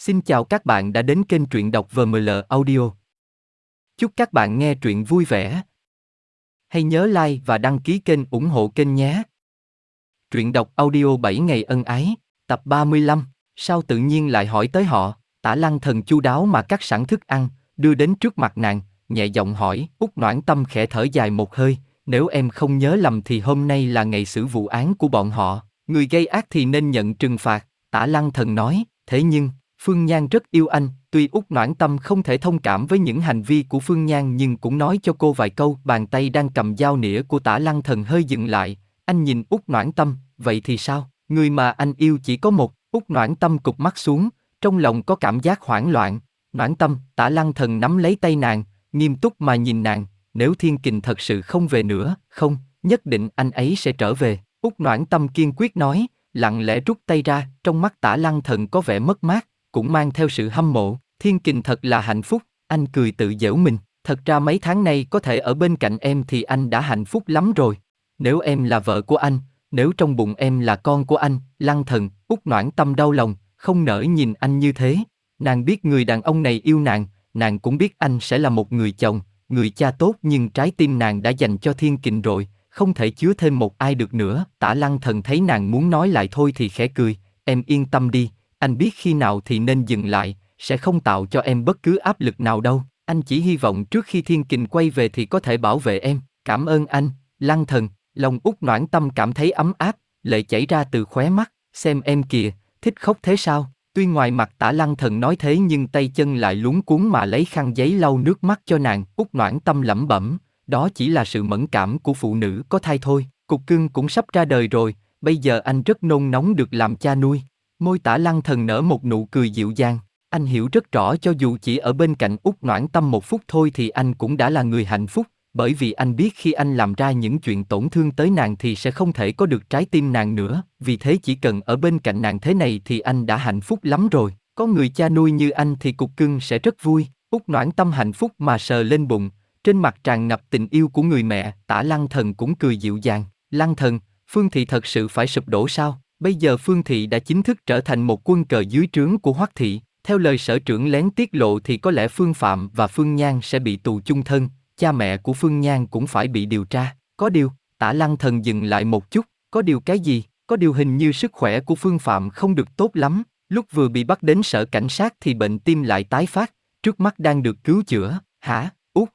Xin chào các bạn đã đến kênh truyện đọc VML Audio. Chúc các bạn nghe truyện vui vẻ. Hãy nhớ like và đăng ký kênh ủng hộ kênh nhé. Truyện đọc audio 7 ngày ân ái, tập 35, sao tự nhiên lại hỏi tới họ, tả lăng thần chu đáo mà cắt sẵn thức ăn, đưa đến trước mặt nàng, nhẹ giọng hỏi, út noãn tâm khẽ thở dài một hơi, nếu em không nhớ lầm thì hôm nay là ngày xử vụ án của bọn họ, người gây ác thì nên nhận trừng phạt, tả lăng thần nói, thế nhưng, Phương Nhan rất yêu anh, tuy Úc noãn tâm không thể thông cảm với những hành vi của Phương Nhan nhưng cũng nói cho cô vài câu, bàn tay đang cầm dao nĩa của tả lăng thần hơi dừng lại, anh nhìn Úc noãn tâm, vậy thì sao, người mà anh yêu chỉ có một, Úc noãn tâm cục mắt xuống, trong lòng có cảm giác hoảng loạn, noãn tâm, tả lăng thần nắm lấy tay nàng, nghiêm túc mà nhìn nàng, nếu thiên kình thật sự không về nữa, không, nhất định anh ấy sẽ trở về, Úc noãn tâm kiên quyết nói, lặng lẽ rút tay ra, trong mắt tả lăng thần có vẻ mất mát, cũng mang theo sự hâm mộ, thiên kình thật là hạnh phúc, anh cười tự giễu mình, thật ra mấy tháng nay có thể ở bên cạnh em thì anh đã hạnh phúc lắm rồi. Nếu em là vợ của anh, nếu trong bụng em là con của anh, lăng thần, út noãn tâm đau lòng, không nỡ nhìn anh như thế. Nàng biết người đàn ông này yêu nàng, nàng cũng biết anh sẽ là một người chồng, người cha tốt nhưng trái tim nàng đã dành cho thiên kình rồi, không thể chứa thêm một ai được nữa. Tả lăng thần thấy nàng muốn nói lại thôi thì khẽ cười, em yên tâm đi, anh biết khi nào thì nên dừng lại, sẽ không tạo cho em bất cứ áp lực nào đâu. Anh chỉ hy vọng trước khi thiên kình quay về thì có thể bảo vệ em. Cảm ơn anh, lăng thần, lòng út noãn tâm cảm thấy ấm áp, lệ chảy ra từ khóe mắt, xem em kìa, thích khóc thế sao? Tuy ngoài mặt tả lăng thần nói thế nhưng tay chân lại luống cuốn mà lấy khăn giấy lau nước mắt cho nàng, út noãn tâm lẩm bẩm, đó chỉ là sự mẫn cảm của phụ nữ có thai thôi, cục cưng cũng sắp ra đời rồi, bây giờ anh rất nôn nóng được làm cha nuôi. Môi tả lăng thần nở một nụ cười dịu dàng, anh hiểu rất rõ cho dù chỉ ở bên cạnh út noãn tâm một phút thôi thì anh cũng đã là người hạnh phúc, bởi vì anh biết khi anh làm ra những chuyện tổn thương tới nàng thì sẽ không thể có được trái tim nàng nữa, vì thế chỉ cần ở bên cạnh nàng thế này thì anh đã hạnh phúc lắm rồi, có người cha nuôi như anh thì cục cưng sẽ rất vui, út noãn tâm hạnh phúc mà sờ lên bụng, trên mặt tràn ngập tình yêu của người mẹ, tả lăng thần cũng cười dịu dàng, lăng thần, Phương Thị thật sự phải sụp đổ sao? Bây giờ Phương Thị đã chính thức trở thành một quân cờ dưới trướng của Hoắc Thị, theo lời sở trưởng lén tiết lộ thì có lẽ Phương Phạm và Phương Nhan sẽ bị tù chung thân, cha mẹ của Phương Nhan cũng phải bị điều tra. Có điều, tả lăng thần dừng lại một chút, có điều cái gì, có điều hình như sức khỏe của Phương Phạm không được tốt lắm, lúc vừa bị bắt đến sở cảnh sát thì bệnh tim lại tái phát, trước mắt đang được cứu chữa, hả, út.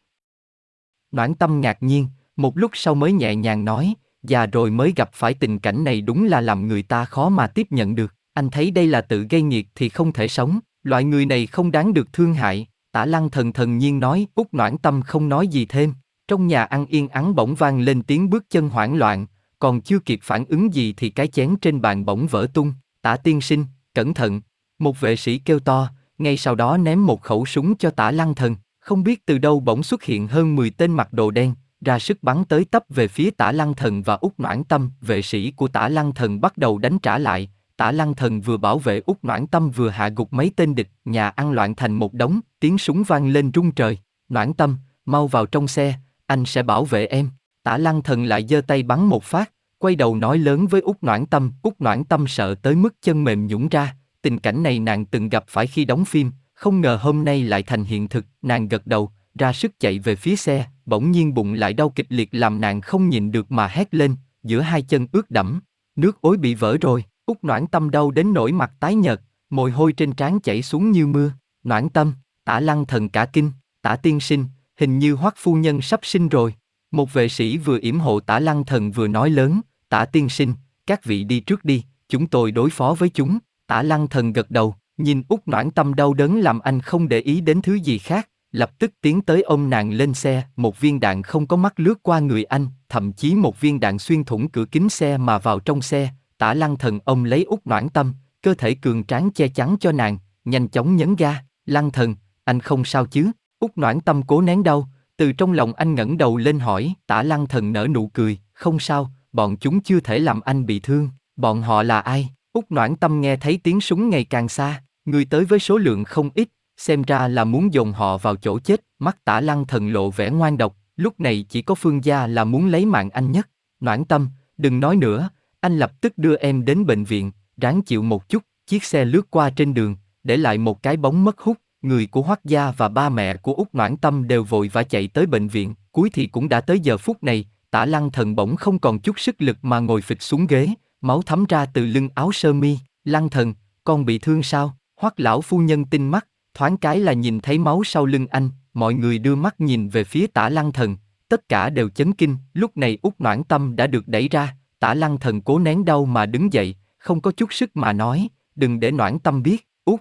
Noãn tâm ngạc nhiên, một lúc sau mới nhẹ nhàng nói, già rồi mới gặp phải tình cảnh này đúng là làm người ta khó mà tiếp nhận được. Anh thấy đây là tự gây nghiệt thì không thể sống, loại người này không đáng được thương hại. Tả lăng thần thần nhiên nói, út noãn tâm không nói gì thêm. Trong nhà ăn yên ắng bỗng vang lên tiếng bước chân hoảng loạn, còn chưa kịp phản ứng gì thì cái chén trên bàn bỗng vỡ tung. Tả tiên sinh, cẩn thận. Một vệ sĩ kêu to, ngay sau đó ném một khẩu súng cho tả lăng thần. Không biết từ đâu bỗng xuất hiện hơn 10 tên mặc đồ đen, ra sức bắn tới tấp về phía tả lăng thần và út noãn tâm, vệ sĩ của tả lăng thần bắt đầu đánh trả lại, tả lăng thần vừa bảo vệ út noãn tâm vừa hạ gục mấy tên địch, nhà ăn loạn thành một đống, tiếng súng vang lên rung trời, noãn tâm, mau vào trong xe, anh sẽ bảo vệ em, tả lăng thần lại giơ tay bắn một phát, quay đầu nói lớn với út noãn tâm, út noãn tâm sợ tới mức chân mềm nhũn ra, tình cảnh này nàng từng gặp phải khi đóng phim, không ngờ hôm nay lại thành hiện thực, nàng gật đầu, ra sức chạy về phía xe, bỗng nhiên bụng lại đau kịch liệt làm nàng không nhìn được mà hét lên, giữa hai chân ướt đẫm, nước ối bị vỡ rồi, út noãn tâm đau đến nỗi mặt tái nhợt, mồ hôi trên trán chảy xuống như mưa, noãn tâm, tả lăng thần cả kinh, tả tiên sinh, hình như hoắc phu nhân sắp sinh rồi. Một vệ sĩ vừa yểm hộ tả lăng thần vừa nói lớn, tả tiên sinh, các vị đi trước đi, chúng tôi đối phó với chúng, tả lăng thần gật đầu, nhìn út noãn tâm đau đớn làm anh không để ý đến thứ gì khác, lập tức tiến tới ôm nàng lên xe, một viên đạn không có mắt lướt qua người anh, thậm chí một viên đạn xuyên thủng cửa kính xe mà vào trong xe, tả lăng thần ông lấy út noãn tâm, cơ thể cường tráng che chắn cho nàng, nhanh chóng nhấn ga, lăng thần, anh không sao chứ, út noãn tâm cố nén đau, từ trong lòng anh ngẩng đầu lên hỏi, tả lăng thần nở nụ cười, không sao, bọn chúng chưa thể làm anh bị thương, bọn họ là ai? Út noãn tâm nghe thấy tiếng súng ngày càng xa, người tới với số lượng không ít, xem ra là muốn dồn họ vào chỗ chết, mắt tả lăng thần lộ vẻ ngoan độc, lúc này chỉ có phương gia là muốn lấy mạng anh nhất. Noãn tâm, đừng nói nữa, anh lập tức đưa em đến bệnh viện, ráng chịu một chút, chiếc xe lướt qua trên đường, để lại một cái bóng mất hút, người của Hoắc gia và ba mẹ của Úc Noãn Tâm đều vội vã chạy tới bệnh viện, cuối thì cũng đã tới giờ phút này, Tả Lăng Thần bỗng không còn chút sức lực mà ngồi phịch xuống ghế, máu thấm ra từ lưng áo sơ mi, Lăng Thần, con bị thương sao? Hoắc lão phu nhân tinh mắt, thoáng cái là nhìn thấy máu sau lưng anh, mọi người đưa mắt nhìn về phía Tả Lăng Thần, tất cả đều chấn kinh, lúc này út Noãn Tâm đã được đẩy ra, Tả Lăng Thần cố nén đau mà đứng dậy, không có chút sức mà nói, đừng để Noãn Tâm biết, út.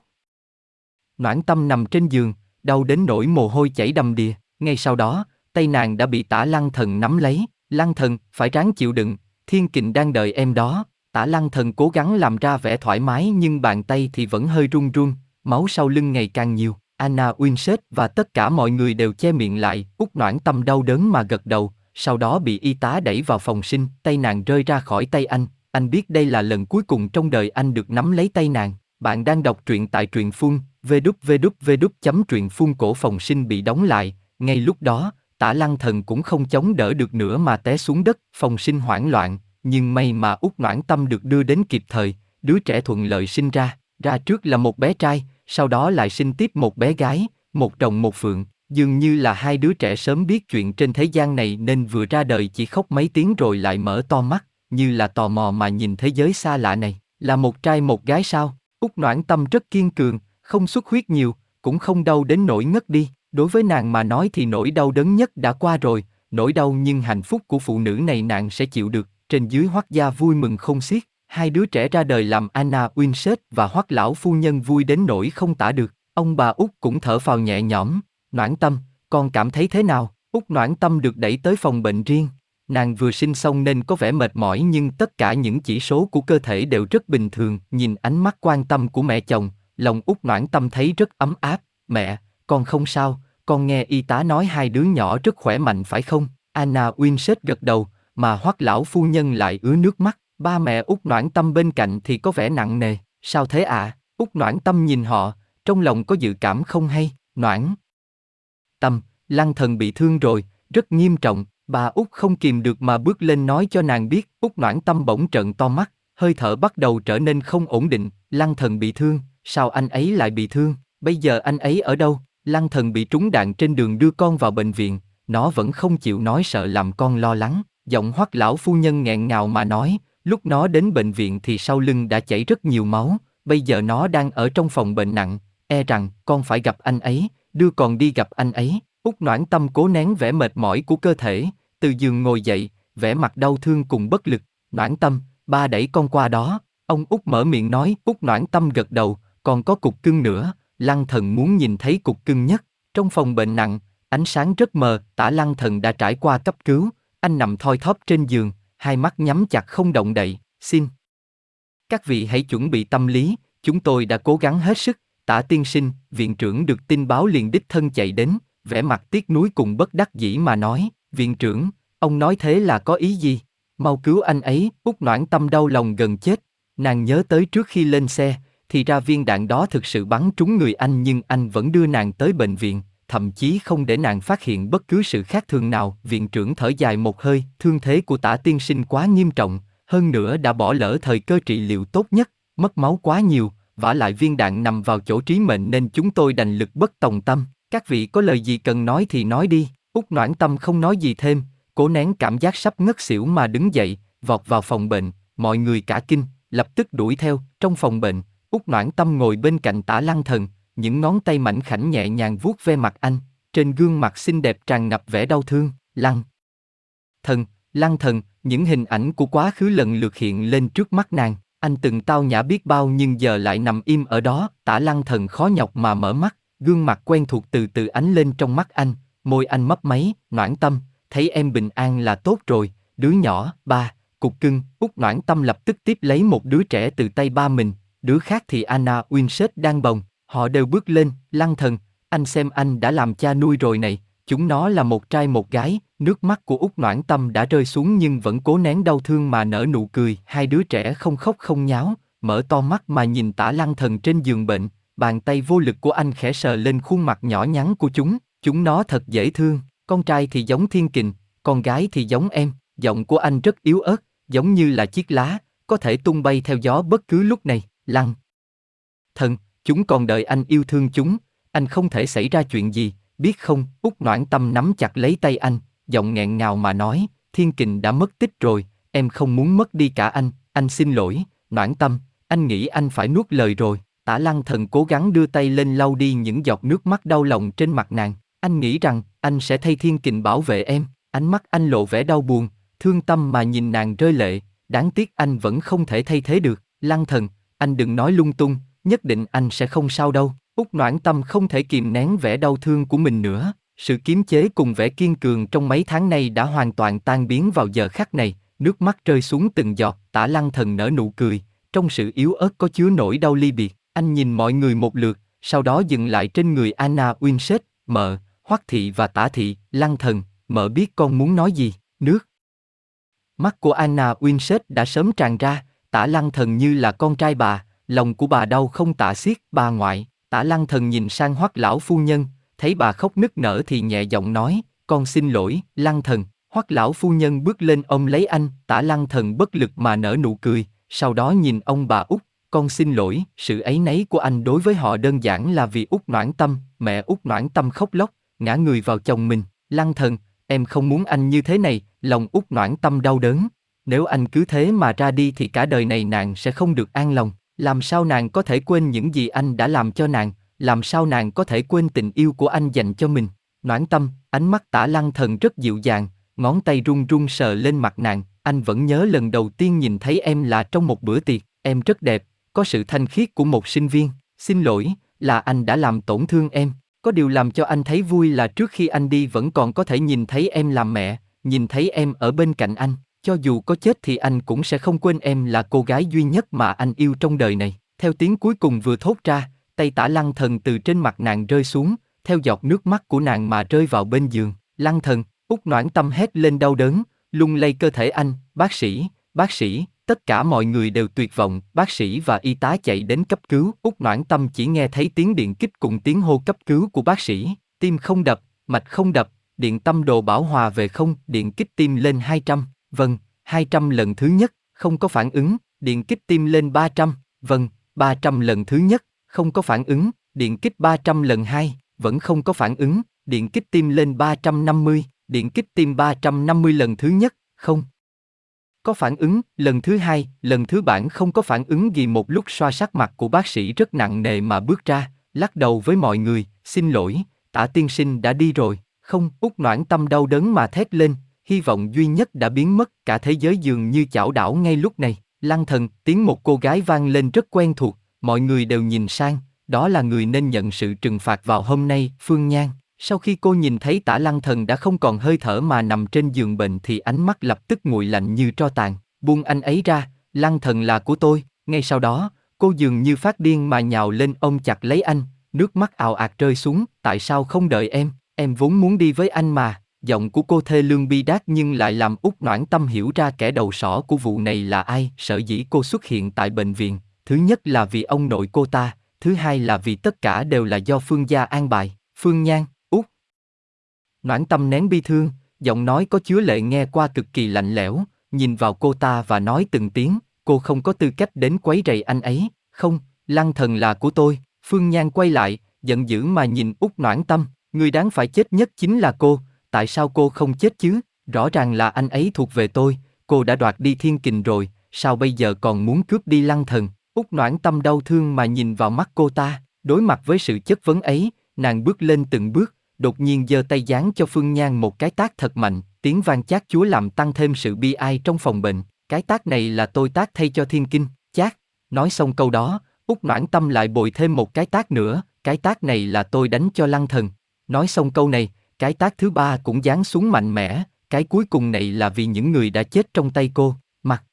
Noãn Tâm nằm trên giường, đau đến nỗi mồ hôi chảy đầm đìa, ngay sau đó, tay nàng đã bị Tả Lăng Thần nắm lấy, Lăng Thần, phải ráng chịu đựng, Thiên Kình đang đợi em đó. Tả Lăng Thần cố gắng làm ra vẻ thoải mái nhưng bàn tay thì vẫn hơi run run, máu sau lưng ngày càng nhiều. Anna Winsett và tất cả mọi người đều che miệng lại, út noãn tâm đau đớn mà gật đầu, sau đó bị y tá đẩy vào phòng sinh, tay nàng rơi ra khỏi tay anh, anh biết đây là lần cuối cùng trong đời anh được nắm lấy tay nàng. Bạn đang đọc truyện tại truyện phun, www chấm truyện phun cổ phòng sinh bị đóng lại, ngay lúc đó, tả lăng thần cũng không chống đỡ được nữa mà té xuống đất, phòng sinh hoảng loạn, nhưng may mà út noãn tâm được đưa đến kịp thời, đứa trẻ thuận lợi sinh ra, ra trước là một bé trai, sau đó lại sinh tiếp một bé gái, một chồng một phượng, dường như là hai đứa trẻ sớm biết chuyện trên thế gian này nên vừa ra đời chỉ khóc mấy tiếng rồi lại mở to mắt, như là tò mò mà nhìn thế giới xa lạ này, là một trai một gái sao? Út Noãn Tâm rất kiên cường, không xuất huyết nhiều, cũng không đau đến nỗi ngất đi, đối với nàng mà nói thì nỗi đau đớn nhất đã qua rồi, nỗi đau nhưng hạnh phúc của phụ nữ này nàng sẽ chịu được, trên dưới hoắc gia vui mừng không xiết, hai đứa trẻ ra đời làm Anna Winsett và hoắc lão phu nhân vui đến nỗi không tả được, ông bà út cũng thở phào nhẹ nhõm, noãn tâm, con cảm thấy thế nào? út noãn tâm được đẩy tới phòng bệnh riêng, nàng vừa sinh xong nên có vẻ mệt mỏi nhưng tất cả những chỉ số của cơ thể đều rất bình thường, nhìn ánh mắt quan tâm của mẹ chồng, lòng út noãn tâm thấy rất ấm áp, mẹ, con không sao, con nghe y tá nói hai đứa nhỏ rất khỏe mạnh phải không? Anna Winsett gật đầu, mà hoắc lão phu nhân lại ứa nước mắt, ba mẹ út noãn tâm bên cạnh thì có vẻ nặng nề, sao thế ạ? À? út noãn tâm nhìn họ, trong lòng có dự cảm không hay, noãn. Tâm, lăng thần bị thương rồi, rất nghiêm trọng, bà út không kìm được mà bước lên nói cho nàng biết, út noãn tâm bỗng trợn to mắt, hơi thở bắt đầu trở nên không ổn định, lăng thần bị thương, sao anh ấy lại bị thương, bây giờ anh ấy ở đâu? Lăng thần bị trúng đạn trên đường đưa con vào bệnh viện, nó vẫn không chịu nói sợ làm con lo lắng. Giọng hoắc lão phu nhân nghẹn ngào mà nói, lúc nó đến bệnh viện thì sau lưng đã chảy rất nhiều máu, bây giờ nó đang ở trong phòng bệnh nặng, e rằng con phải gặp anh ấy, đưa con đi gặp anh ấy. Úc noãn tâm cố nén vẻ mệt mỏi của cơ thể, từ giường ngồi dậy, vẻ mặt đau thương cùng bất lực. Noãn tâm, ba đẩy con qua đó. Ông Úc mở miệng nói, Úc noãn tâm gật đầu, còn có cục cưng nữa, lăng thần muốn nhìn thấy cục cưng nhất. Trong phòng bệnh nặng, ánh sáng rất mờ, tả lăng thần đã trải qua cấp cứu, anh nằm thoi thóp trên giường, hai mắt nhắm chặt không động đậy, xin. Các vị hãy chuẩn bị tâm lý, chúng tôi đã cố gắng hết sức, tả tiên sinh, viện trưởng được tin báo liền đích thân chạy đến, vẻ mặt tiếc nuối cùng bất đắc dĩ mà nói, viện trưởng, ông nói thế là có ý gì? Mau cứu anh ấy, út noãn tâm đau lòng gần chết, nàng nhớ tới trước khi lên xe, thì ra viên đạn đó thực sự bắn trúng người anh nhưng anh vẫn đưa nàng tới bệnh viện, thậm chí không để nàng phát hiện bất cứ sự khác thường nào. Viện trưởng thở dài một hơi, thương thế của tả tiên sinh quá nghiêm trọng, hơn nữa đã bỏ lỡ thời cơ trị liệu tốt nhất, mất máu quá nhiều, vả lại viên đạn nằm vào chỗ trí mệnh nên chúng tôi đành lực bất tòng tâm. Các vị có lời gì cần nói thì nói đi, út noãn tâm không nói gì thêm, cố nén cảm giác sắp ngất xỉu mà đứng dậy, vọt vào phòng bệnh, mọi người cả kinh, lập tức đuổi theo, trong phòng bệnh, út noãn tâm ngồi bên cạnh tả lăng thần, những ngón tay mảnh khảnh nhẹ nhàng vuốt ve mặt anh, trên gương mặt xinh đẹp tràn ngập vẻ đau thương, lăng. Thần, lăng thần, những hình ảnh của quá khứ lần lượt hiện lên trước mắt nàng, anh từng tao nhã biết bao nhưng giờ lại nằm im ở đó, tả lăng thần khó nhọc mà mở mắt, gương mặt quen thuộc từ từ ánh lên trong mắt anh, môi anh mấp máy, noãn tâm, thấy em bình an là tốt rồi, đứa nhỏ, ba, cục cưng, út noãn tâm lập tức tiếp lấy một đứa trẻ từ tay ba mình, đứa khác thì Anna Winsett đang bồng, Họ đều bước lên, lăng thần, anh xem anh đã làm cha nuôi rồi này, chúng nó là một trai một gái, nước mắt của út Noãn Tâm đã rơi xuống nhưng vẫn cố nén đau thương mà nở nụ cười, hai đứa trẻ không khóc không nháo, mở to mắt mà nhìn tả lăng thần trên giường bệnh, bàn tay vô lực của anh khẽ sờ lên khuôn mặt nhỏ nhắn của chúng, chúng nó thật dễ thương, con trai thì giống thiên kình, con gái thì giống em, giọng của anh rất yếu ớt, giống như là chiếc lá, có thể tung bay theo gió bất cứ lúc này, lăng. Thần, chúng còn đợi anh yêu thương chúng, anh không thể xảy ra chuyện gì, biết không? Út Noãn Tâm nắm chặt lấy tay anh, giọng nghẹn ngào mà nói, Thiên Kình đã mất tích rồi, em không muốn mất đi cả anh, anh xin lỗi, Noãn Tâm, anh nghĩ anh phải nuốt lời rồi. Tả Lăng Thần cố gắng đưa tay lên lau đi những giọt nước mắt đau lòng trên mặt nàng. Anh nghĩ rằng anh sẽ thay Thiên Kình bảo vệ em. Ánh mắt anh lộ vẻ đau buồn, thương tâm mà nhìn nàng rơi lệ. Đáng tiếc anh vẫn không thể thay thế được. Lăng Thần, anh đừng nói lung tung, nhất định anh sẽ không sao đâu. Úc Noãn Tâm không thể kìm nén vẻ đau thương của mình nữa. Sự kiềm chế cùng vẻ kiên cường trong mấy tháng nay đã hoàn toàn tan biến vào giờ khắc này, nước mắt rơi xuống từng giọt, tả lăng thần nở nụ cười, trong sự yếu ớt có chứa nỗi đau ly biệt. Anh nhìn mọi người một lượt, sau đó dừng lại trên người Anna Winsett, mợ, Hoắc thị và tả thị, lăng thần, mợ biết con muốn nói gì, nước. Mắt của Anna Winsett đã sớm tràn ra, tả lăng thần như là con trai bà, lòng của bà đau không tả xiết, bà ngoại, tả lăng thần nhìn sang Hoắc lão phu nhân, thấy bà khóc nức nở thì nhẹ giọng nói, con xin lỗi, lăng thần, Hoắc lão phu nhân bước lên ôm lấy anh, tả lăng thần bất lực mà nở nụ cười, sau đó nhìn ông bà út, con xin lỗi, sự ấy nấy của anh đối với họ đơn giản là vì út noãn tâm, mẹ út noãn tâm khóc lóc, ngã người vào chồng mình, lăng thần, em không muốn anh như thế này, lòng út noãn tâm đau đớn. Nếu anh cứ thế mà ra đi thì cả đời này nàng sẽ không được an lòng, làm sao nàng có thể quên những gì anh đã làm cho nàng, làm sao nàng có thể quên tình yêu của anh dành cho mình. Noãn tâm, ánh mắt tả lăng thần rất dịu dàng, ngón tay run run sờ lên mặt nàng, anh vẫn nhớ lần đầu tiên nhìn thấy em là trong một bữa tiệc, em rất đẹp, có sự thanh khiết của một sinh viên, xin lỗi, là anh đã làm tổn thương em. Có điều làm cho anh thấy vui là trước khi anh đi vẫn còn có thể nhìn thấy em làm mẹ, nhìn thấy em ở bên cạnh anh, cho dù có chết thì anh cũng sẽ không quên em là cô gái duy nhất mà anh yêu trong đời này. Theo tiếng cuối cùng vừa thốt ra, tay tả lăng thần từ trên mặt nàng rơi xuống, theo giọt nước mắt của nàng mà rơi vào bên giường. Lăng thần, út noãn tâm hét lên đau đớn, lung lay cơ thể anh, bác sĩ, bác sĩ, tất cả mọi người đều tuyệt vọng, bác sĩ và y tá chạy đến cấp cứu, út noãn tâm chỉ nghe thấy tiếng điện kích cùng tiếng hô cấp cứu của bác sĩ, tim không đập, mạch không đập, điện tâm đồ bảo hòa về không, điện kích tim lên 200, vâng, 200 lần thứ nhất, không có phản ứng, điện kích tim lên 300, vâng, 300 lần thứ nhất, không có phản ứng, điện kích 300 lần 2, vẫn không có phản ứng, điện kích tim lên 350, điện kích tim 350 lần thứ nhất, không. Có phản ứng, lần thứ hai, lần thứ bản không có phản ứng gì một lúc xoa sắc mặt của bác sĩ rất nặng nề mà bước ra, lắc đầu với mọi người, xin lỗi, tả tiên sinh đã đi rồi, không, út noãn tâm đau đớn mà thét lên, hy vọng duy nhất đã biến mất, cả thế giới dường như chảo đảo ngay lúc này, lăng thần, tiếng một cô gái vang lên rất quen thuộc, mọi người đều nhìn sang, đó là người nên nhận sự trừng phạt vào hôm nay, Phương Nhan. Sau khi cô nhìn thấy tả lăng thần đã không còn hơi thở mà nằm trên giường bệnh thì ánh mắt lập tức nguội lạnh như tro tàn, buông anh ấy ra, lăng thần là của tôi, ngay sau đó, cô dường như phát điên mà nhào lên ôm chặt lấy anh, nước mắt ào ạt rơi xuống, tại sao không đợi em, em vốn muốn đi với anh mà, giọng của cô thê lương bi đát nhưng lại làm út noãn tâm hiểu ra kẻ đầu sỏ của vụ này là ai, sở dĩ cô xuất hiện tại bệnh viện, thứ nhất là vì ông nội cô ta, thứ hai là vì tất cả đều là do Phương gia an bài, Phương Nhan, út. Noãn tâm nén bi thương, giọng nói có chứa lệ nghe qua cực kỳ lạnh lẽo, nhìn vào cô ta và nói từng tiếng, cô không có tư cách đến quấy rầy anh ấy, không, lăng thần là của tôi, Phương Nhan quay lại, giận dữ mà nhìn út noãn tâm, người đáng phải chết nhất chính là cô, tại sao cô không chết chứ, rõ ràng là anh ấy thuộc về tôi, cô đã đoạt đi thiên kình rồi, sao bây giờ còn muốn cướp đi lăng thần, Úc noãn tâm đau thương mà nhìn vào mắt cô ta, đối mặt với sự chất vấn ấy, nàng bước lên từng bước, đột nhiên giơ tay giáng cho Phương Nhan một cái tác thật mạnh, tiếng vang chát chúa làm tăng thêm sự bi ai trong phòng bệnh, cái tác này là tôi tác thay cho thiên kinh, chát, nói xong câu đó, Úc noãn tâm lại bồi thêm một cái tác nữa, cái tác này là tôi đánh cho lăng thần, nói xong câu này, cái tác thứ ba cũng giáng xuống mạnh mẽ, cái cuối cùng này là vì những người đã chết trong tay cô, mặt.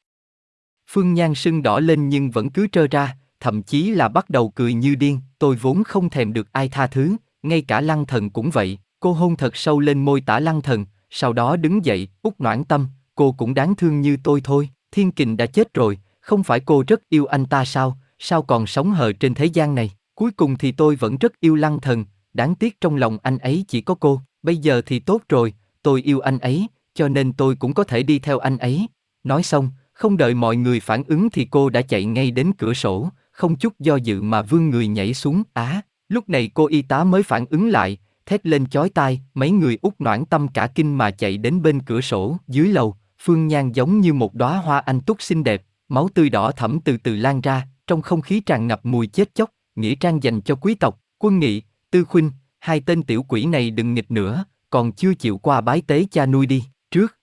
Phương Nhan sưng đỏ lên nhưng vẫn cứ trơ ra, thậm chí là bắt đầu cười như điên, tôi vốn không thèm được ai tha thứ, ngay cả lăng thần cũng vậy, cô hôn thật sâu lên môi tả lăng thần, sau đó đứng dậy, út noãn tâm, cô cũng đáng thương như tôi thôi, thiên kình đã chết rồi, không phải cô rất yêu anh ta sao, sao còn sống hờ trên thế gian này, cuối cùng thì tôi vẫn rất yêu lăng thần, đáng tiếc trong lòng anh ấy chỉ có cô, bây giờ thì tốt rồi, tôi yêu anh ấy, cho nên tôi cũng có thể đi theo anh ấy. Nói xong, không đợi mọi người phản ứng thì cô đã chạy ngay đến cửa sổ, không chút do dự mà vươn người nhảy xuống, á, lúc này cô y tá mới phản ứng lại, thét lên chói tai, mấy người út noãn tâm cả kinh mà chạy đến bên cửa sổ, dưới lầu, Phương Nhan giống như một đóa hoa anh túc xinh đẹp, máu tươi đỏ thẫm từ từ lan ra, trong không khí tràn ngập mùi chết chóc, nghĩa trang dành cho quý tộc, quân nghị, tư khuynh, hai tên tiểu quỷ này đừng nghịch nữa, còn chưa chịu qua bái tế cha nuôi đi, trước.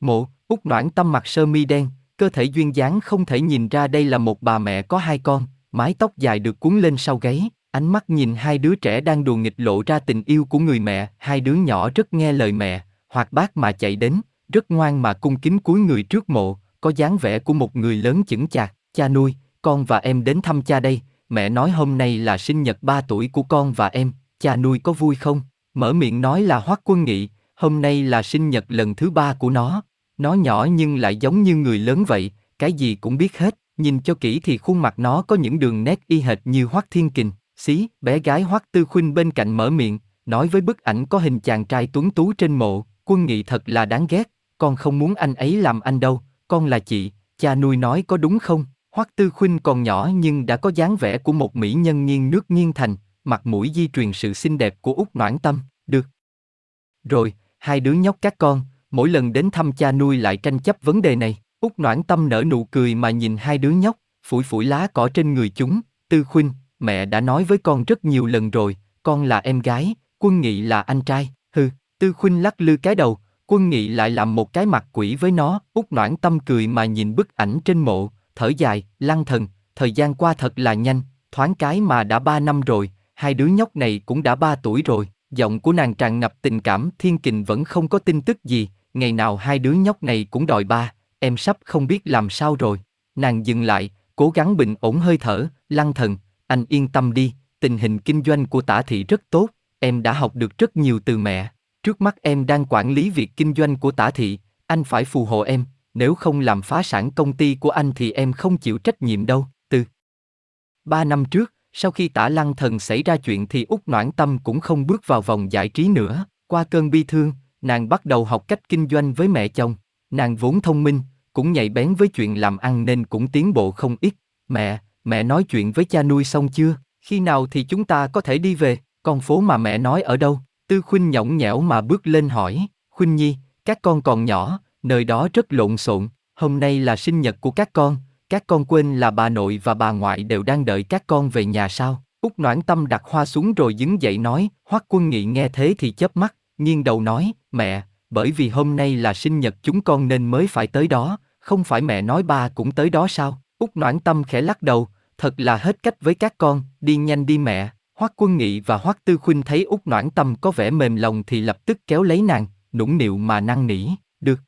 Mộ, út noãn tâm mặt sơ mi đen, cơ thể duyên dáng không thể nhìn ra đây là một bà mẹ có hai con, mái tóc dài được cuốn lên sau gáy, ánh mắt nhìn hai đứa trẻ đang đùa nghịch lộ ra tình yêu của người mẹ, hai đứa nhỏ rất nghe lời mẹ, hoạt bát mà chạy đến, rất ngoan mà cung kính cúi người trước mộ, có dáng vẻ của một người lớn chững chạc, cha nuôi, con và em đến thăm cha đây, mẹ nói hôm nay là sinh nhật ba tuổi của con và em, cha nuôi có vui không? Mở miệng nói là Hoắc Quân Nghị, hôm nay là sinh nhật lần thứ ba của nó. Nó nhỏ nhưng lại giống như người lớn vậy, cái gì cũng biết hết, nhìn cho kỹ thì khuôn mặt nó có những đường nét y hệt như Hoắc Thiên Kình. Xí, bé gái Hoắc Tư Khuynh bên cạnh mở miệng, nói với bức ảnh có hình chàng trai tuấn tú trên mộ, Quân Nghị thật là đáng ghét, con không muốn anh ấy làm anh đâu, con là chị, cha nuôi nói có đúng không? Hoắc Tư Khuynh còn nhỏ nhưng đã có dáng vẻ của một mỹ nhân nghiêng nước nghiêng thành, mặt mũi di truyền sự xinh đẹp của út Noãn Tâm, được. Rồi, hai đứa nhóc các con, mỗi lần đến thăm cha nuôi lại tranh chấp vấn đề này, út Noãn Tâm nở nụ cười mà nhìn hai đứa nhóc, phủi phủi lá cỏ trên người chúng, Tư Khuynh, mẹ đã nói với con rất nhiều lần rồi, con là em gái, Quân Nghị là anh trai, hừ, Tư Khuynh lắc lư cái đầu, Quân Nghị lại làm một cái mặt quỷ với nó, út Noãn Tâm cười mà nhìn bức ảnh trên mộ, thở dài, lăng thần, thời gian qua thật là nhanh, thoáng cái mà đã ba năm rồi, hai đứa nhóc này cũng đã ba tuổi rồi, giọng của nàng tràn ngập tình cảm, thiên kình vẫn không có tin tức gì, ngày nào hai đứa nhóc này cũng đòi ba, em sắp không biết làm sao rồi. Nàng dừng lại, cố gắng bình ổn hơi thở, lăng thần, anh yên tâm đi, tình hình kinh doanh của tả thị rất tốt, em đã học được rất nhiều từ mẹ. Trước mắt em đang quản lý việc kinh doanh của tả thị, anh phải phù hộ em, nếu không làm phá sản công ty của anh thì em không chịu trách nhiệm đâu. Từ ba năm trước, sau khi tả lăng thần xảy ra chuyện thì út noãn tâm cũng không bước vào vòng giải trí nữa. Qua cơn bi thương, nàng bắt đầu học cách kinh doanh với mẹ chồng. Nàng vốn thông minh, cũng nhạy bén với chuyện làm ăn nên cũng tiến bộ không ít. Mẹ, mẹ nói chuyện với cha nuôi xong chưa? Khi nào thì chúng ta có thể đi về? Con phố mà mẹ nói ở đâu? Tư Khuynh nhõng nhẽo mà bước lên hỏi. Khuynh Nhi, các con còn nhỏ, nơi đó rất lộn xộn. Hôm nay là sinh nhật của các con, các con quên là bà nội và bà ngoại đều đang đợi các con về nhà sao? Úc Noãn Tâm đặt hoa xuống rồi đứng dậy nói, Hoắc Quân Nghị nghe thế thì chớp mắt, nghiêng đầu nói, mẹ, bởi vì hôm nay là sinh nhật chúng con nên mới phải tới đó, không phải mẹ nói ba cũng tới đó sao? Úc Noãn Tâm khẽ lắc đầu, thật là hết cách với các con, đi nhanh đi mẹ. Hoắc Quân Nghị và Hoắc Tư Khuynh thấy Úc Noãn Tâm có vẻ mềm lòng thì lập tức kéo lấy nàng, nũng nịu mà năn nỉ, được.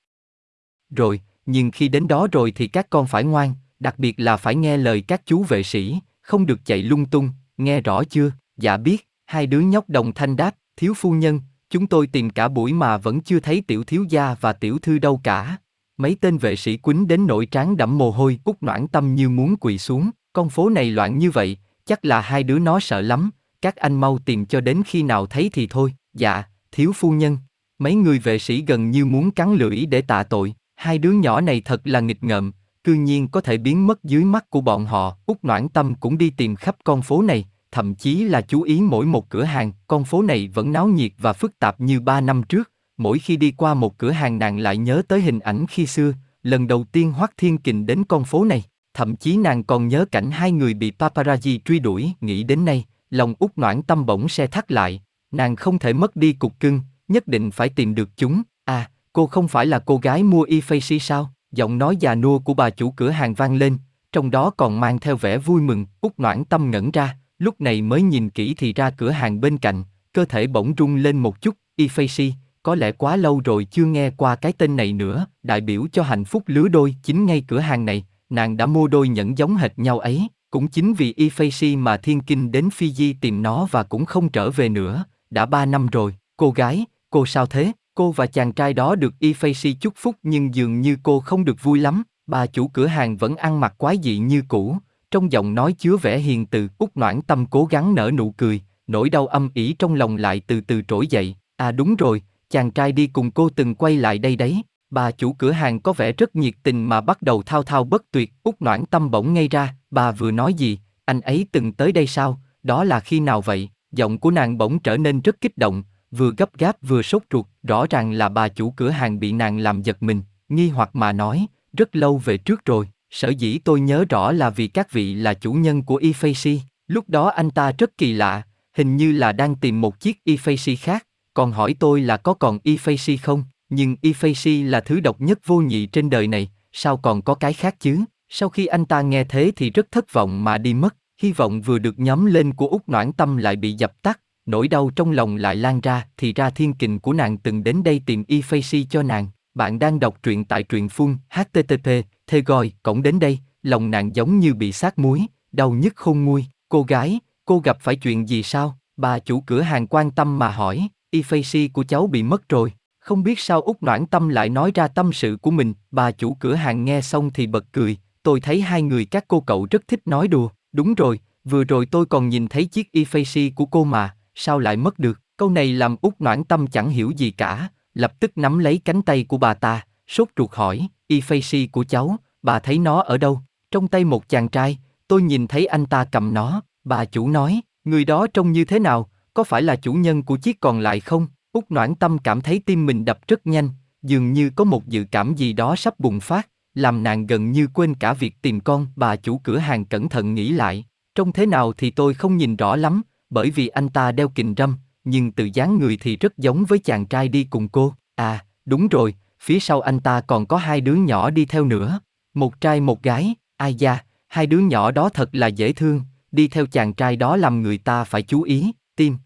Rồi, nhưng khi đến đó rồi thì các con phải ngoan, đặc biệt là phải nghe lời các chú vệ sĩ, không được chạy lung tung, nghe rõ chưa? Dạ biết, hai đứa nhóc đồng thanh đáp, thiếu phu nhân, chúng tôi tìm cả buổi mà vẫn chưa thấy tiểu thiếu gia và tiểu thư đâu cả. Mấy tên vệ sĩ quýnh đến nỗi trán đẫm mồ hôi, út noãn tâm như muốn quỳ xuống, con phố này loạn như vậy, chắc là hai đứa nó sợ lắm, các anh mau tìm cho đến khi nào thấy thì thôi, dạ, thiếu phu nhân. Mấy người vệ sĩ gần như muốn cắn lưỡi để tạ tội, hai đứa nhỏ này thật là nghịch ngợm, cư nhiên có thể biến mất dưới mắt của bọn họ. Úc Noãn Tâm cũng đi tìm khắp con phố này, thậm chí là chú ý mỗi một cửa hàng. Con phố này vẫn náo nhiệt và phức tạp như ba năm trước. Mỗi khi đi qua một cửa hàng nàng lại nhớ tới hình ảnh khi xưa, lần đầu tiên Hoắc Thiên Kình đến con phố này. Thậm chí nàng còn nhớ cảnh hai người bị paparazzi truy đuổi, nghĩ đến nay, lòng út noãn tâm bỗng xe thắt lại. Nàng không thể mất đi cục cưng, nhất định phải tìm được chúng. À, cô không phải là cô gái mua y sao? Giọng nói già nua của bà chủ cửa hàng vang lên, trong đó còn mang theo vẻ vui mừng, út noãn tâm ngẩn ra, lúc này mới nhìn kỹ thì ra cửa hàng bên cạnh, cơ thể bỗng rung lên một chút, Ifacy, có lẽ quá lâu rồi chưa nghe qua cái tên này nữa, đại biểu cho hạnh phúc lứa đôi, chính ngay cửa hàng này, nàng đã mua đôi nhẫn giống hệt nhau ấy, cũng chính vì Ifacy mà Thiên Kinh đến Fiji tìm nó và cũng không trở về nữa, đã ba năm rồi, cô gái, cô sao thế? Cô và chàng trai đó được Ifacy chúc phúc nhưng dường như cô không được vui lắm, bà chủ cửa hàng vẫn ăn mặc quái dị như cũ, trong giọng nói chứa vẻ hiền từ, út noãn tâm cố gắng nở nụ cười, nỗi đau âm ỉ trong lòng lại từ từ trỗi dậy, à đúng rồi, chàng trai đi cùng cô từng quay lại đây đấy, Bà chủ cửa hàng có vẻ rất nhiệt tình mà bắt đầu thao thao bất tuyệt, út noãn tâm bỗng ngay ra, bà vừa nói gì, anh ấy từng tới đây sao, đó là khi nào vậy? Giọng của nàng bỗng trở nên rất kích động, vừa gấp gáp vừa sốt ruột, rõ ràng là bà chủ cửa hàng bị nàng làm giật mình, nghi hoặc mà nói, rất lâu về trước rồi, sở dĩ tôi nhớ rõ là vì các vị là chủ nhân của Ifacy, lúc đó anh ta rất kỳ lạ, hình như là đang tìm một chiếc Ifacy khác, còn hỏi tôi là có còn Ifacy không, nhưng Ifacy là thứ độc nhất vô nhị trên đời này, sao còn có cái khác chứ? Sau khi anh ta nghe thế thì rất thất vọng mà đi mất, hy vọng vừa được nhóm lên của út noãn tâm lại bị dập tắt, nỗi đau trong lòng lại lan ra, thì ra thiên kình của nàng từng đến đây tìm Ifacy cho nàng. Bạn đang đọc truyện tại truyện phun http thê gọi cổng đến đây, lòng nàng giống như bị sát muối, đau nhức khôn nguôi. Cô gái, cô gặp phải chuyện gì sao? Bà chủ cửa hàng quan tâm mà hỏi, Ifacy của cháu bị mất rồi. Không biết sao út Noãn Tâm lại nói ra tâm sự của mình, bà chủ cửa hàng nghe xong thì bật cười, tôi thấy hai người các cô cậu rất thích nói đùa, đúng rồi, vừa rồi tôi còn nhìn thấy chiếc Ifacy của cô mà, sao lại mất được, câu này làm út Noãn Tâm chẳng hiểu gì cả, lập tức nắm lấy cánh tay của bà ta, sốt ruột hỏi, Ifacy của cháu, bà thấy nó ở đâu, trong tay một chàng trai, tôi nhìn thấy anh ta cầm nó, bà chủ nói, người đó trông như thế nào, có phải là chủ nhân của chiếc còn lại không? Út Noãn Tâm cảm thấy tim mình đập rất nhanh, dường như có một dự cảm gì đó sắp bùng phát, làm nàng gần như quên cả việc tìm con. Bà chủ cửa hàng cẩn thận nghĩ lại, trông thế nào thì tôi không nhìn rõ lắm, bởi vì anh ta đeo kình râm, nhưng từ dáng người thì rất giống với chàng trai đi cùng cô. À, đúng rồi, phía sau anh ta còn có hai đứa nhỏ đi theo nữa, một trai một gái, ai da, hai đứa nhỏ đó thật là dễ thương, đi theo chàng trai đó làm người ta phải chú ý, tim.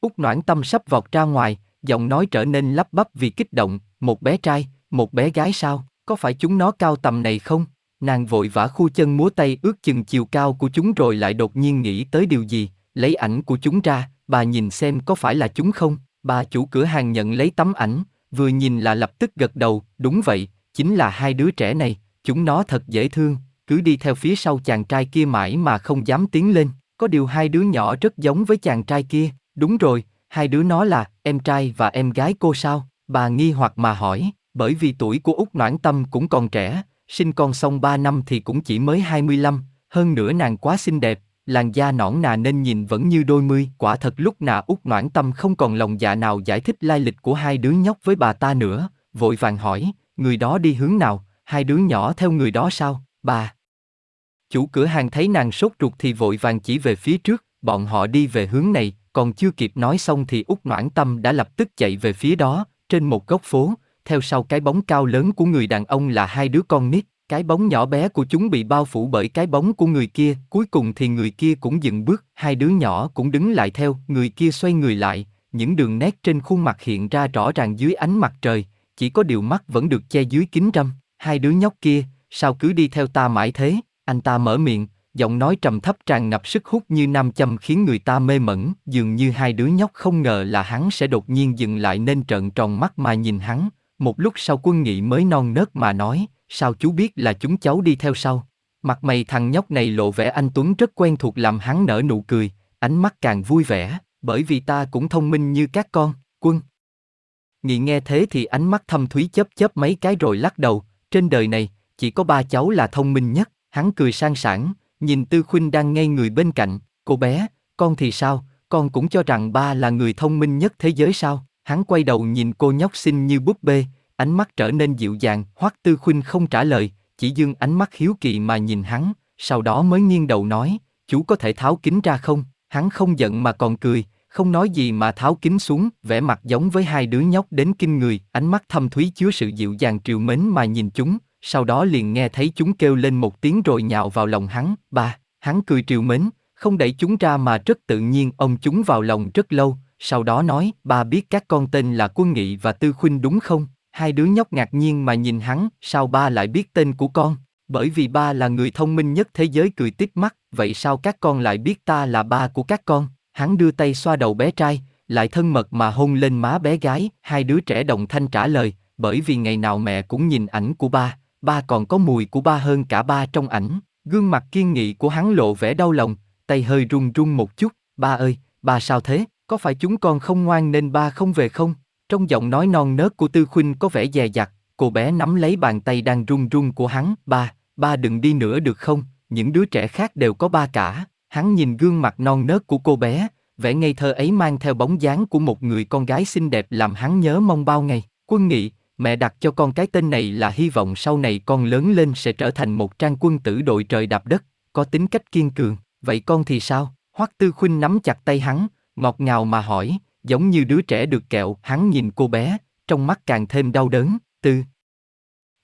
Úc noãn tâm sắp vọt ra ngoài, giọng nói trở nên lắp bắp vì kích động, một bé trai, một bé gái sao, có phải chúng nó cao tầm này không? Nàng vội vã khu chân múa tay ước chừng chiều cao của chúng rồi lại đột nhiên nghĩ tới điều gì, lấy ảnh của chúng ra, bà nhìn xem có phải là chúng không? Bà chủ cửa hàng nhận lấy tấm ảnh, vừa nhìn là lập tức gật đầu, đúng vậy, chính là hai đứa trẻ này, chúng nó thật dễ thương, cứ đi theo phía sau chàng trai kia mãi mà không dám tiến lên, có điều hai đứa nhỏ rất giống với chàng trai kia, đúng rồi, hai đứa nó là em trai và em gái cô sao? Bà nghi hoặc mà hỏi, bởi vì tuổi của Úc Noãn Tâm cũng còn trẻ, sinh con xong 3 năm thì cũng chỉ mới 25, hơn nữa nàng quá xinh đẹp, làn da nõn nà nên nhìn vẫn như đôi mươi, quả thật lúc nà út noãn tâm không còn lòng dạ nào giải thích lai lịch của hai đứa nhóc với bà ta nữa, vội vàng hỏi, người đó đi hướng nào, hai đứa nhỏ theo người đó sao, bà. Chủ cửa hàng thấy nàng sốt ruột thì vội vàng chỉ về phía trước, bọn họ đi về hướng này, còn chưa kịp nói xong thì út noãn tâm đã lập tức chạy về phía đó, trên một góc phố, theo sau cái bóng cao lớn của người đàn ông là hai đứa con nít, cái bóng nhỏ bé của chúng bị bao phủ bởi cái bóng của người kia, cuối cùng thì người kia cũng dừng bước, hai đứa nhỏ cũng đứng lại theo, người kia xoay người lại, những đường nét trên khuôn mặt hiện ra rõ ràng dưới ánh mặt trời, chỉ có điều mắt vẫn được che dưới kính râm, hai đứa nhóc kia, sao cứ đi theo ta mãi thế, anh ta mở miệng, giọng nói trầm thấp tràn ngập sức hút như nam châm khiến người ta mê mẩn, dường như hai đứa nhóc không ngờ là hắn sẽ đột nhiên dừng lại nên trợn tròn mắt mà nhìn hắn, một lúc sau quân nghị mới non nớt mà nói, sao chú biết là chúng cháu đi theo sau? Mặt mày thằng nhóc này lộ vẻ anh Tuấn rất quen thuộc làm hắn nở nụ cười, ánh mắt càng vui vẻ, bởi vì ta cũng thông minh như các con, quân. Nghị nghe thế thì ánh mắt thâm thúy chớp chớp mấy cái rồi lắc đầu, trên đời này, chỉ có ba cháu là thông minh nhất, hắn cười sang sảng, nhìn Tư Khuynh đang ngay người bên cạnh, cô bé, con thì sao, con cũng cho rằng ba là người thông minh nhất thế giới sao? Hắn quay đầu nhìn cô nhóc xinh như búp bê, ánh mắt trở nên dịu dàng, Hoắc Tư Khuynh không trả lời, chỉ dương ánh mắt hiếu kỳ mà nhìn hắn, sau đó mới nghiêng đầu nói, chú có thể tháo kính ra không? Hắn không giận mà còn cười, không nói gì mà tháo kính xuống, vẻ mặt giống với hai đứa nhóc đến kinh người, ánh mắt thâm thúy chứa sự dịu dàng triều mến mà nhìn chúng, sau đó liền nghe thấy chúng kêu lên một tiếng rồi nhào vào lòng hắn, ba, hắn cười triều mến, không đẩy chúng ra mà rất tự nhiên ôm chúng vào lòng rất lâu, sau đó nói, bà biết các con tên là Quân Nghị và Tư Khuynh đúng không? Hai đứa nhóc ngạc nhiên mà nhìn hắn, sao ba lại biết tên của con? Bởi vì ba là người thông minh nhất thế giới cười tít mắt, vậy sao các con lại biết ta là ba của các con? Hắn đưa tay xoa đầu bé trai, lại thân mật mà hôn lên má bé gái, hai đứa trẻ đồng thanh trả lời, bởi vì ngày nào mẹ cũng nhìn ảnh của ba, ba còn có mùi của ba hơn cả ba trong ảnh. Gương mặt kiên nghị của hắn lộ vẻ đau lòng, tay hơi run run một chút, ba ơi, ba sao thế, có phải chúng con không ngoan nên ba không về không? Trong giọng nói non nớt của Tư Khuynh có vẻ dè dặt, cô bé nắm lấy bàn tay đang run run của hắn, ba, ba đừng đi nữa được không, những đứa trẻ khác đều có ba cả. Hắn nhìn gương mặt non nớt của cô bé, vẻ ngây thơ ấy mang theo bóng dáng của một người con gái xinh đẹp làm hắn nhớ mong bao ngày. Quân nghị, mẹ đặt cho con cái tên này là hy vọng sau này con lớn lên sẽ trở thành một trang quân tử đội trời đạp đất, có tính cách kiên cường. Vậy con thì sao? Hoắc Tư Khuynh nắm chặt tay hắn, ngọt ngào mà hỏi, giống như đứa trẻ được kẹo. Hắn nhìn cô bé, trong mắt càng thêm đau đớn. Tư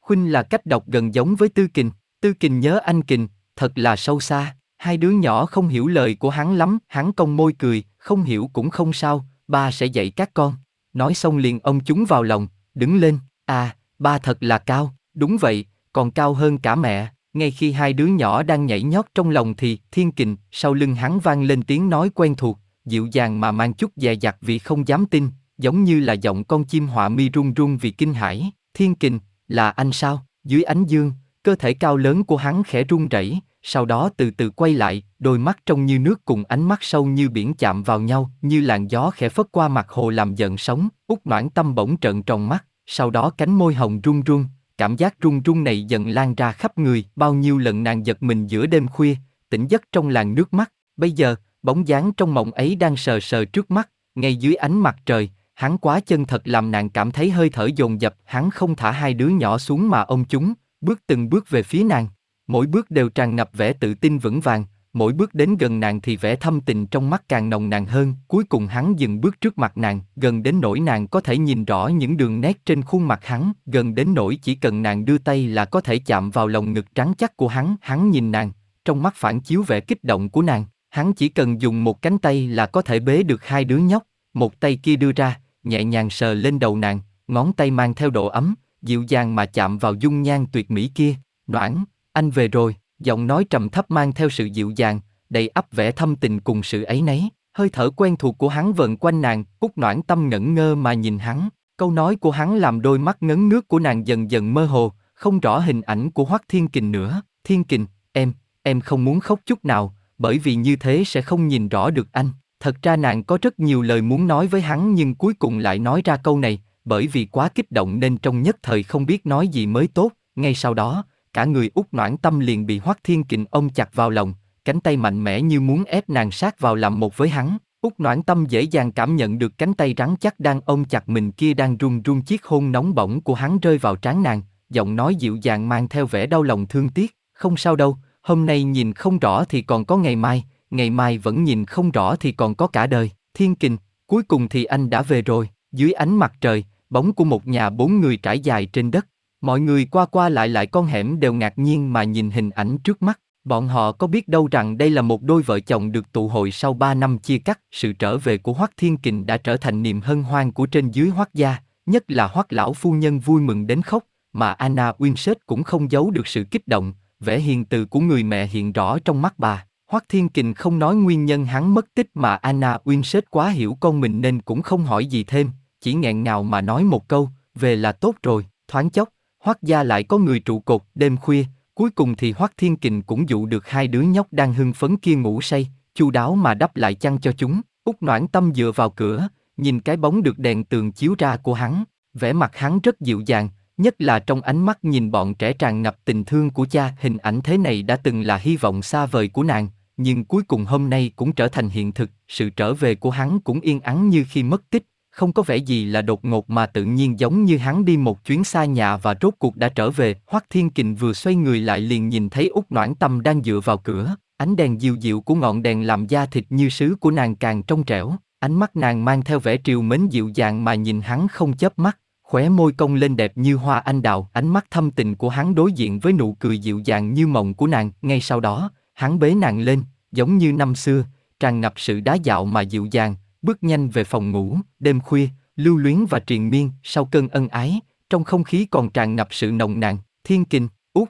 Khuynh là cách đọc gần giống với Tư Kình. Tư Kình nhớ anh Kình, thật là sâu xa. Hai đứa nhỏ không hiểu lời của hắn lắm, hắn cong môi cười, không hiểu cũng không sao, ba sẽ dạy các con. Nói xong liền ông chúng vào lòng, đứng lên, à, ba thật là cao, đúng vậy, còn cao hơn cả mẹ. Ngay khi hai đứa nhỏ đang nhảy nhót trong lòng thì thiên kình, sau lưng hắn vang lên tiếng nói quen thuộc, dịu dàng mà mang chút dè dặt vì không dám tin, giống như là giọng con chim họa mi run run vì kinh hãi. Thiên kình, là anh sao? Dưới ánh dương, cơ thể cao lớn của hắn khẽ run rẩy, sau đó từ từ quay lại, đôi mắt trong như nước cùng ánh mắt sâu như biển chạm vào nhau, như làn gió khẽ phất qua mặt hồ làm giận sóng, út noãn tâm bỗng trợn tròn mắt, sau đó cánh môi hồng run run, cảm giác run run này dần lan ra khắp người, bao nhiêu lần nàng giật mình giữa đêm khuya, tỉnh giấc trong làn nước mắt, bây giờ, bóng dáng trong mộng ấy đang sờ sờ trước mắt, ngay dưới ánh mặt trời, hắn quá chân thật làm nàng cảm thấy hơi thở dồn dập, hắn không thả hai đứa nhỏ xuống mà ôm chúng, bước từng bước về phía nàng, mỗi bước đều tràn ngập vẻ tự tin vững vàng, mỗi bước đến gần nàng thì vẻ thâm tình trong mắt càng nồng nàn hơn, cuối cùng hắn dừng bước trước mặt nàng, gần đến nỗi nàng có thể nhìn rõ những đường nét trên khuôn mặt hắn, gần đến nỗi chỉ cần nàng đưa tay là có thể chạm vào lồng ngực trắng chắc của hắn, hắn nhìn nàng, trong mắt phản chiếu vẻ kích động của nàng, hắn chỉ cần dùng một cánh tay là có thể bế được hai đứa nhóc, một tay kia đưa ra, nhẹ nhàng sờ lên đầu nàng, ngón tay mang theo độ ấm, dịu dàng mà chạm vào dung nhan tuyệt mỹ kia, noãn, anh về rồi, giọng nói trầm thấp mang theo sự dịu dàng, đầy ấp vẻ thâm tình cùng sự ấy nấy. Hơi thở quen thuộc của hắn vần quanh nàng, cúc noãn tâm ngẩn ngơ mà nhìn hắn. Câu nói của hắn làm đôi mắt ngấn nước của nàng dần dần mơ hồ, không rõ hình ảnh của Hoắc Thiên Kình nữa. Thiên Kình, em, em không muốn khóc chút nào, bởi vì như thế sẽ không nhìn rõ được anh. Thật ra nàng có rất nhiều lời muốn nói với hắn nhưng cuối cùng lại nói ra câu này, bởi vì quá kích động nên trong nhất thời không biết nói gì mới tốt. Ngay sau đó, cả người út noãn tâm liền bị hoắc thiên kình ôm chặt vào lòng cánh tay mạnh mẽ như muốn ép nàng sát vào làm một với hắn út noãn tâm dễ dàng cảm nhận được cánh tay rắn chắc đang ôm chặt mình kia đang run run chiếc hôn nóng bỏng của hắn rơi vào trán nàng giọng nói dịu dàng mang theo vẻ đau lòng thương tiếc không sao đâu hôm nay nhìn không rõ thì còn có ngày mai ngày mai vẫn nhìn không rõ thì còn có cả đời. Thiên kình cuối cùng thì anh đã về rồi. Dưới ánh mặt trời bóng của một nhà bốn người trải dài trên đất. Mọi người qua qua lại lại con hẻm đều ngạc nhiên mà nhìn hình ảnh trước mắt. Bọn họ có biết đâu rằng đây là một đôi vợ chồng được tụ hội sau ba năm chia cắt, sự trở về của Hoắc Thiên Kình đã trở thành niềm hân hoan của trên dưới Hoắc gia, nhất là Hoắc lão phu nhân vui mừng đến khóc, mà Anna Winsett cũng không giấu được sự kích động, vẻ hiền từ của người mẹ hiện rõ trong mắt bà. Hoắc Thiên Kình không nói nguyên nhân hắn mất tích mà Anna Winsett quá hiểu con mình nên cũng không hỏi gì thêm, chỉ nghẹn ngào mà nói một câu, về là tốt rồi, thoáng chốc, Hoắc gia lại có người trụ cột, đêm khuya, cuối cùng thì Hoắc Thiên Kình cũng dụ được hai đứa nhóc đang hưng phấn kia ngủ say, chu đáo mà đắp lại chăn cho chúng. Úc Noãn Tâm dựa vào cửa, nhìn cái bóng được đèn tường chiếu ra của hắn, vẻ mặt hắn rất dịu dàng, nhất là trong ánh mắt nhìn bọn trẻ tràn ngập tình thương của cha. Hình ảnh thế này đã từng là hy vọng xa vời của nàng, nhưng cuối cùng hôm nay cũng trở thành hiện thực. Sự trở về của hắn cũng yên ắng như khi mất tích, không có vẻ gì là đột ngột mà tự nhiên giống như hắn đi một chuyến xa nhà và rốt cuộc đã trở về. Hoắc Thiên Kình vừa xoay người lại liền nhìn thấy út Noãn Tâm đang dựa vào cửa, ánh đèn dịu dịu của ngọn đèn làm da thịt như sứ của nàng càng trong trẻo, ánh mắt nàng mang theo vẻ triều mến dịu dàng mà nhìn hắn không chớp mắt, khóe môi cong lên đẹp như hoa anh đào, ánh mắt thâm tình của hắn đối diện với nụ cười dịu dàng như mộng của nàng, ngay sau đó, hắn bế nàng lên, giống như năm xưa, tràn ngập sự đá dạo mà dịu dàng, bước nhanh về phòng ngủ, đêm khuya, lưu luyến và triền miên, sau cơn ân ái, trong không khí còn tràn ngập sự nồng nàn, thiên kình, út.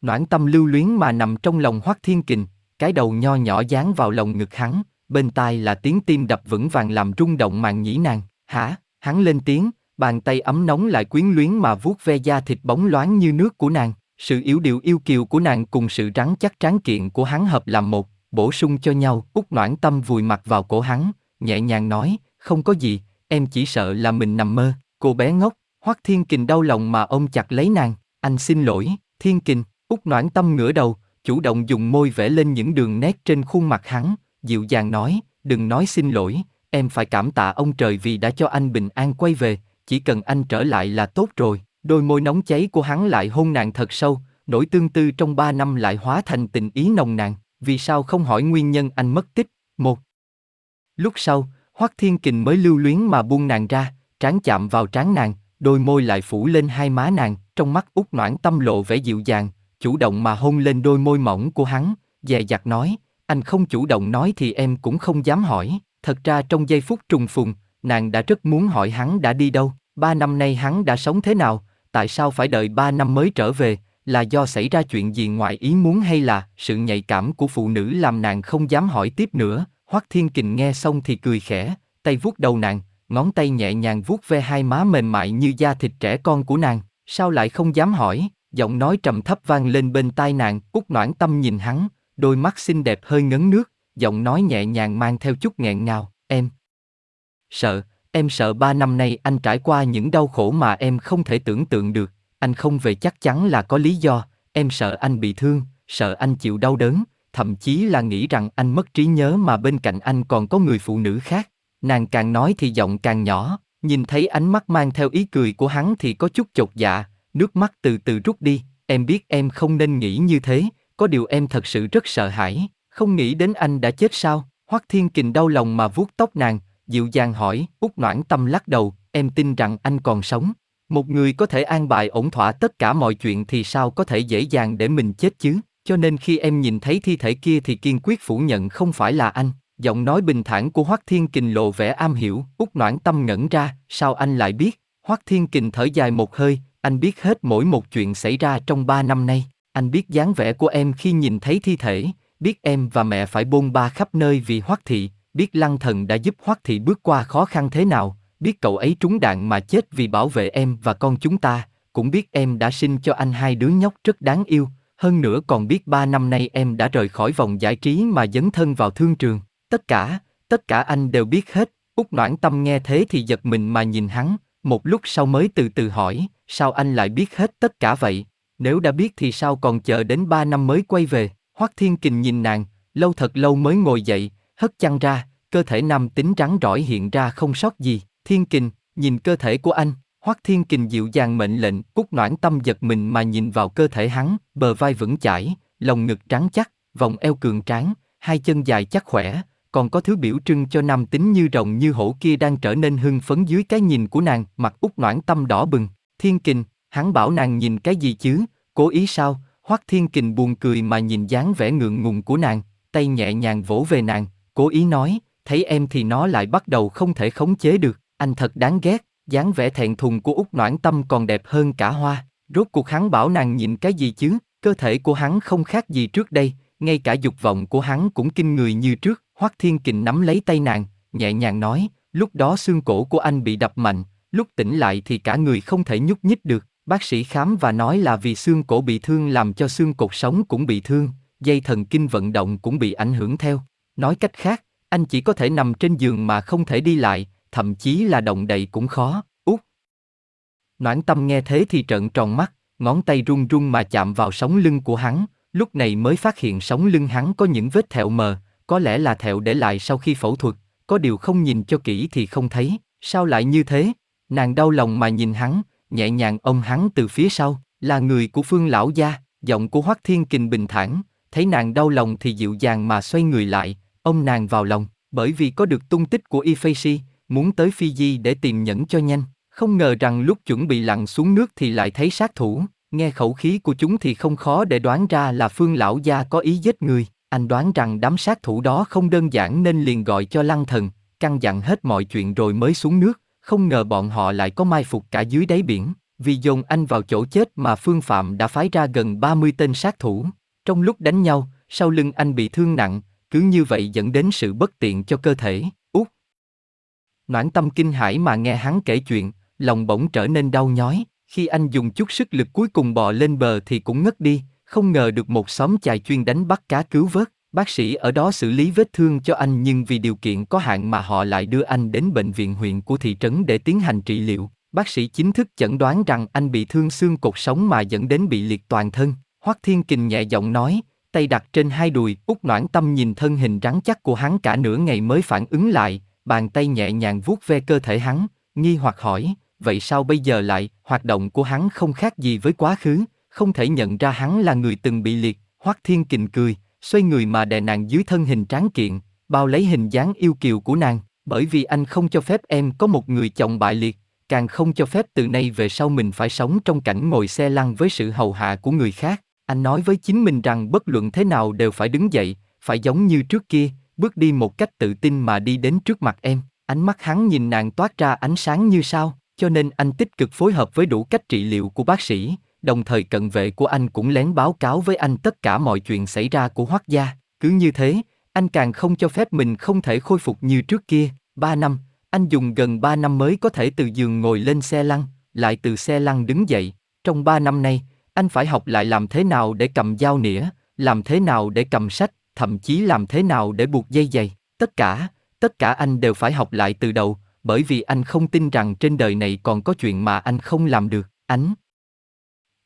Noãn tâm lưu luyến mà nằm trong lòng hoắc thiên kình, cái đầu nho nhỏ dán vào lòng ngực hắn, bên tai là tiếng tim đập vững vàng làm rung động màng nhĩ nàng, hả, hắn lên tiếng, bàn tay ấm nóng lại quyến luyến mà vuốt ve da thịt bóng loáng như nước của nàng, sự yếu điệu yêu kiều của nàng cùng sự rắn chắc tráng kiện của hắn hợp làm một, bổ sung cho nhau. Út noãn tâm vùi mặt vào cổ hắn, nhẹ nhàng nói, không có gì, em chỉ sợ là mình nằm mơ. Cô bé ngốc, Hoắc Thiên Kình đau lòng mà ôm chặt lấy nàng, anh xin lỗi, Thiên Kình, út noãn tâm ngửa đầu, chủ động dùng môi vẽ lên những đường nét trên khuôn mặt hắn, dịu dàng nói, đừng nói xin lỗi, em phải cảm tạ ông trời vì đã cho anh bình an quay về, chỉ cần anh trở lại là tốt rồi. Đôi môi nóng cháy của hắn lại hôn nàng thật sâu, nỗi tương tư trong ba năm lại hóa thành tình ý nồng nàn, vì sao không hỏi nguyên nhân anh mất tích? Một. Lúc sau, Hoắc Thiên Kình mới lưu luyến mà buông nàng ra, trán chạm vào trán nàng, đôi môi lại phủ lên hai má nàng, trong mắt út noãn tâm lộ vẻ dịu dàng, chủ động mà hôn lên đôi môi mỏng của hắn, dè dặt nói, anh không chủ động nói thì em cũng không dám hỏi. Thật ra trong giây phút trùng phùng, nàng đã rất muốn hỏi hắn đã đi đâu, ba năm nay hắn đã sống thế nào, tại sao phải đợi ba năm mới trở về, là do xảy ra chuyện gì ngoài ý muốn hay là sự nhạy cảm của phụ nữ làm nàng không dám hỏi tiếp nữa. Hoắc Thiên Kình nghe xong thì cười khẽ, tay vuốt đầu nàng, ngón tay nhẹ nhàng vuốt ve hai má mềm mại như da thịt trẻ con của nàng, sao lại không dám hỏi, giọng nói trầm thấp vang lên bên tai nàng, út noãn tâm nhìn hắn, đôi mắt xinh đẹp hơi ngấn nước, giọng nói nhẹ nhàng mang theo chút nghẹn ngào, em. Sợ, em sợ ba năm nay anh trải qua những đau khổ mà em không thể tưởng tượng được, anh không về chắc chắn là có lý do, em sợ anh bị thương, sợ anh chịu đau đớn, thậm chí là nghĩ rằng anh mất trí nhớ mà bên cạnh anh còn có người phụ nữ khác. Nàng càng nói thì giọng càng nhỏ, nhìn thấy ánh mắt mang theo ý cười của hắn thì có chút chột dạ, nước mắt từ từ rút đi, em biết em không nên nghĩ như thế, có điều em thật sự rất sợ hãi, không nghĩ đến anh đã chết sao? Hoắc Thiên Kình đau lòng mà vuốt tóc nàng, dịu dàng hỏi, út noãn tâm lắc đầu, em tin rằng anh còn sống. Một người có thể an bài ổn thỏa tất cả mọi chuyện thì sao có thể dễ dàng để mình chết chứ? Cho nên khi em nhìn thấy thi thể kia thì kiên quyết phủ nhận không phải là anh. Giọng nói bình thản của Hoắc Thiên Kình lộ vẻ am hiểu, út noãn tâm ngẩn ra, sao anh lại biết? Hoắc Thiên Kình thở dài một hơi, anh biết hết mỗi một chuyện xảy ra trong ba năm nay. Anh biết dáng vẻ của em khi nhìn thấy thi thể, biết em và mẹ phải bôn ba khắp nơi vì Hoắc Thị, biết Lăng Thần đã giúp Hoắc Thị bước qua khó khăn thế nào, biết cậu ấy trúng đạn mà chết vì bảo vệ em và con chúng ta, cũng biết em đã sinh cho anh hai đứa nhóc rất đáng yêu, hơn nữa còn biết ba năm nay em đã rời khỏi vòng giải trí mà dấn thân vào thương trường. Tất cả, tất cả anh đều biết hết. Út Noãn Tâm nghe thế thì giật mình mà nhìn hắn, một lúc sau mới từ từ hỏi, sao anh lại biết hết tất cả vậy? Nếu đã biết thì sao còn chờ đến ba năm mới quay về? Hoắc Thiên Kình nhìn nàng, lâu thật lâu mới ngồi dậy, hất chăn ra, cơ thể nam tính trắng rỏi hiện ra không sót gì. Thiên Kình, nhìn cơ thể của anh, Hoắc Thiên Kình dịu dàng mệnh lệnh, cúc noãn tâm giật mình mà nhìn vào cơ thể hắn, bờ vai vững chãi, lồng ngực trắng chắc, vòng eo cường tráng, hai chân dài chắc khỏe, còn có thứ biểu trưng cho nam tính như rồng như hổ kia đang trở nên hưng phấn dưới cái nhìn của nàng, mặt út noãn tâm đỏ bừng. Thiên Kình, hắn bảo nàng nhìn cái gì chứ, cố ý sao? Hoắc Thiên Kình buồn cười mà nhìn dáng vẻ ngượng ngùng của nàng, tay nhẹ nhàng vỗ về nàng, cố ý nói, thấy em thì nó lại bắt đầu không thể khống chế được, anh thật đáng ghét, dáng vẻ thẹn thùng của út noãn tâm còn đẹp hơn cả hoa. Rốt cuộc hắn bảo nàng nhìn cái gì chứ, cơ thể của hắn không khác gì trước đây, ngay cả dục vọng của hắn cũng kinh người như trước. Hoắc Thiên Kình nắm lấy tay nàng, nhẹ nhàng nói, lúc đó xương cổ của anh bị đập mạnh, lúc tỉnh lại thì cả người không thể nhúc nhích được. Bác sĩ khám và nói là vì xương cổ bị thương làm cho xương cột sống cũng bị thương, dây thần kinh vận động cũng bị ảnh hưởng theo. Nói cách khác, anh chỉ có thể nằm trên giường mà không thể đi lại, thậm chí là động đậy cũng khó. Út. Noãn tâm nghe thế thì trợn tròn mắt, ngón tay run run mà chạm vào sống lưng của hắn, lúc này mới phát hiện sống lưng hắn có những vết thẹo mờ, có lẽ là thẹo để lại sau khi phẫu thuật, có điều không nhìn cho kỹ thì không thấy, sao lại như thế? Nàng đau lòng mà nhìn hắn, nhẹ nhàng ôm hắn từ phía sau, là người của Phương lão gia, giọng của Hoắc Thiên Kình bình thản, thấy nàng đau lòng thì dịu dàng mà xoay người lại, Ông nàng vào lòng, bởi vì có được tung tích của Ifeishi, muốn tới Fiji để tìm nhẫn cho nhanh, không ngờ rằng lúc chuẩn bị lặn xuống nước thì lại thấy sát thủ, nghe khẩu khí của chúng thì không khó để đoán ra là Phương lão gia có ý giết người, anh đoán rằng đám sát thủ đó không đơn giản nên liền gọi cho Lăng Thần, căn dặn hết mọi chuyện rồi mới xuống nước, không ngờ bọn họ lại có mai phục cả dưới đáy biển. Vì dồn anh vào chỗ chết mà Phương Phạm đã phái ra gần 30 tên sát thủ. Trong lúc đánh nhau, sau lưng anh bị thương nặng, cứ như vậy dẫn đến sự bất tiện cho cơ thể. Út. Noãn tâm kinh hãi mà nghe hắn kể chuyện, lòng bỗng trở nên đau nhói. Khi anh dùng chút sức lực cuối cùng bò lên bờ thì cũng ngất đi, không ngờ được một xóm chài chuyên đánh bắt cá cứu vớt. Bác sĩ ở đó xử lý vết thương cho anh nhưng vì điều kiện có hạn mà họ lại đưa anh đến bệnh viện huyện của thị trấn để tiến hành trị liệu. Bác sĩ chính thức chẩn đoán rằng anh bị thương xương cột sống mà dẫn đến bị liệt toàn thân. Hoắc Thiên Kình nhẹ giọng nói, tay đặt trên hai đùi, út noãn tâm nhìn thân hình rắn chắc của hắn cả nửa ngày mới phản ứng lại, bàn tay nhẹ nhàng vuốt ve cơ thể hắn, nghi hoặc hỏi, vậy sao bây giờ lại, hoạt động của hắn không khác gì với quá khứ, không thể nhận ra hắn là người từng bị liệt, Hoắc Thiên Kình cười, xoay người mà đè nàng dưới thân hình tráng kiện, bao lấy hình dáng yêu kiều của nàng, bởi vì anh không cho phép em có một người chồng bại liệt, càng không cho phép từ nay về sau mình phải sống trong cảnh ngồi xe lăn với sự hầu hạ của người khác. Anh nói với chính mình rằng bất luận thế nào đều phải đứng dậy, phải giống như trước kia, bước đi một cách tự tin mà đi đến trước mặt em. Ánh mắt hắn nhìn nàng toát ra ánh sáng như sao, cho nên anh tích cực phối hợp với đủ cách trị liệu của bác sĩ, đồng thời cận vệ của anh cũng lén báo cáo với anh tất cả mọi chuyện xảy ra của Hoắc gia. Cứ như thế, anh càng không cho phép mình không thể khôi phục như trước kia. Ba năm, anh dùng gần ba năm mới có thể từ giường ngồi lên xe lăn, lại từ xe lăn đứng dậy. Trong ba năm nay, anh phải học lại làm thế nào để cầm dao nĩa, làm thế nào để cầm sách, thậm chí làm thế nào để buộc dây giày. Tất cả, tất cả anh đều phải học lại từ đầu, bởi vì anh không tin rằng trên đời này còn có chuyện mà anh không làm được. Ánh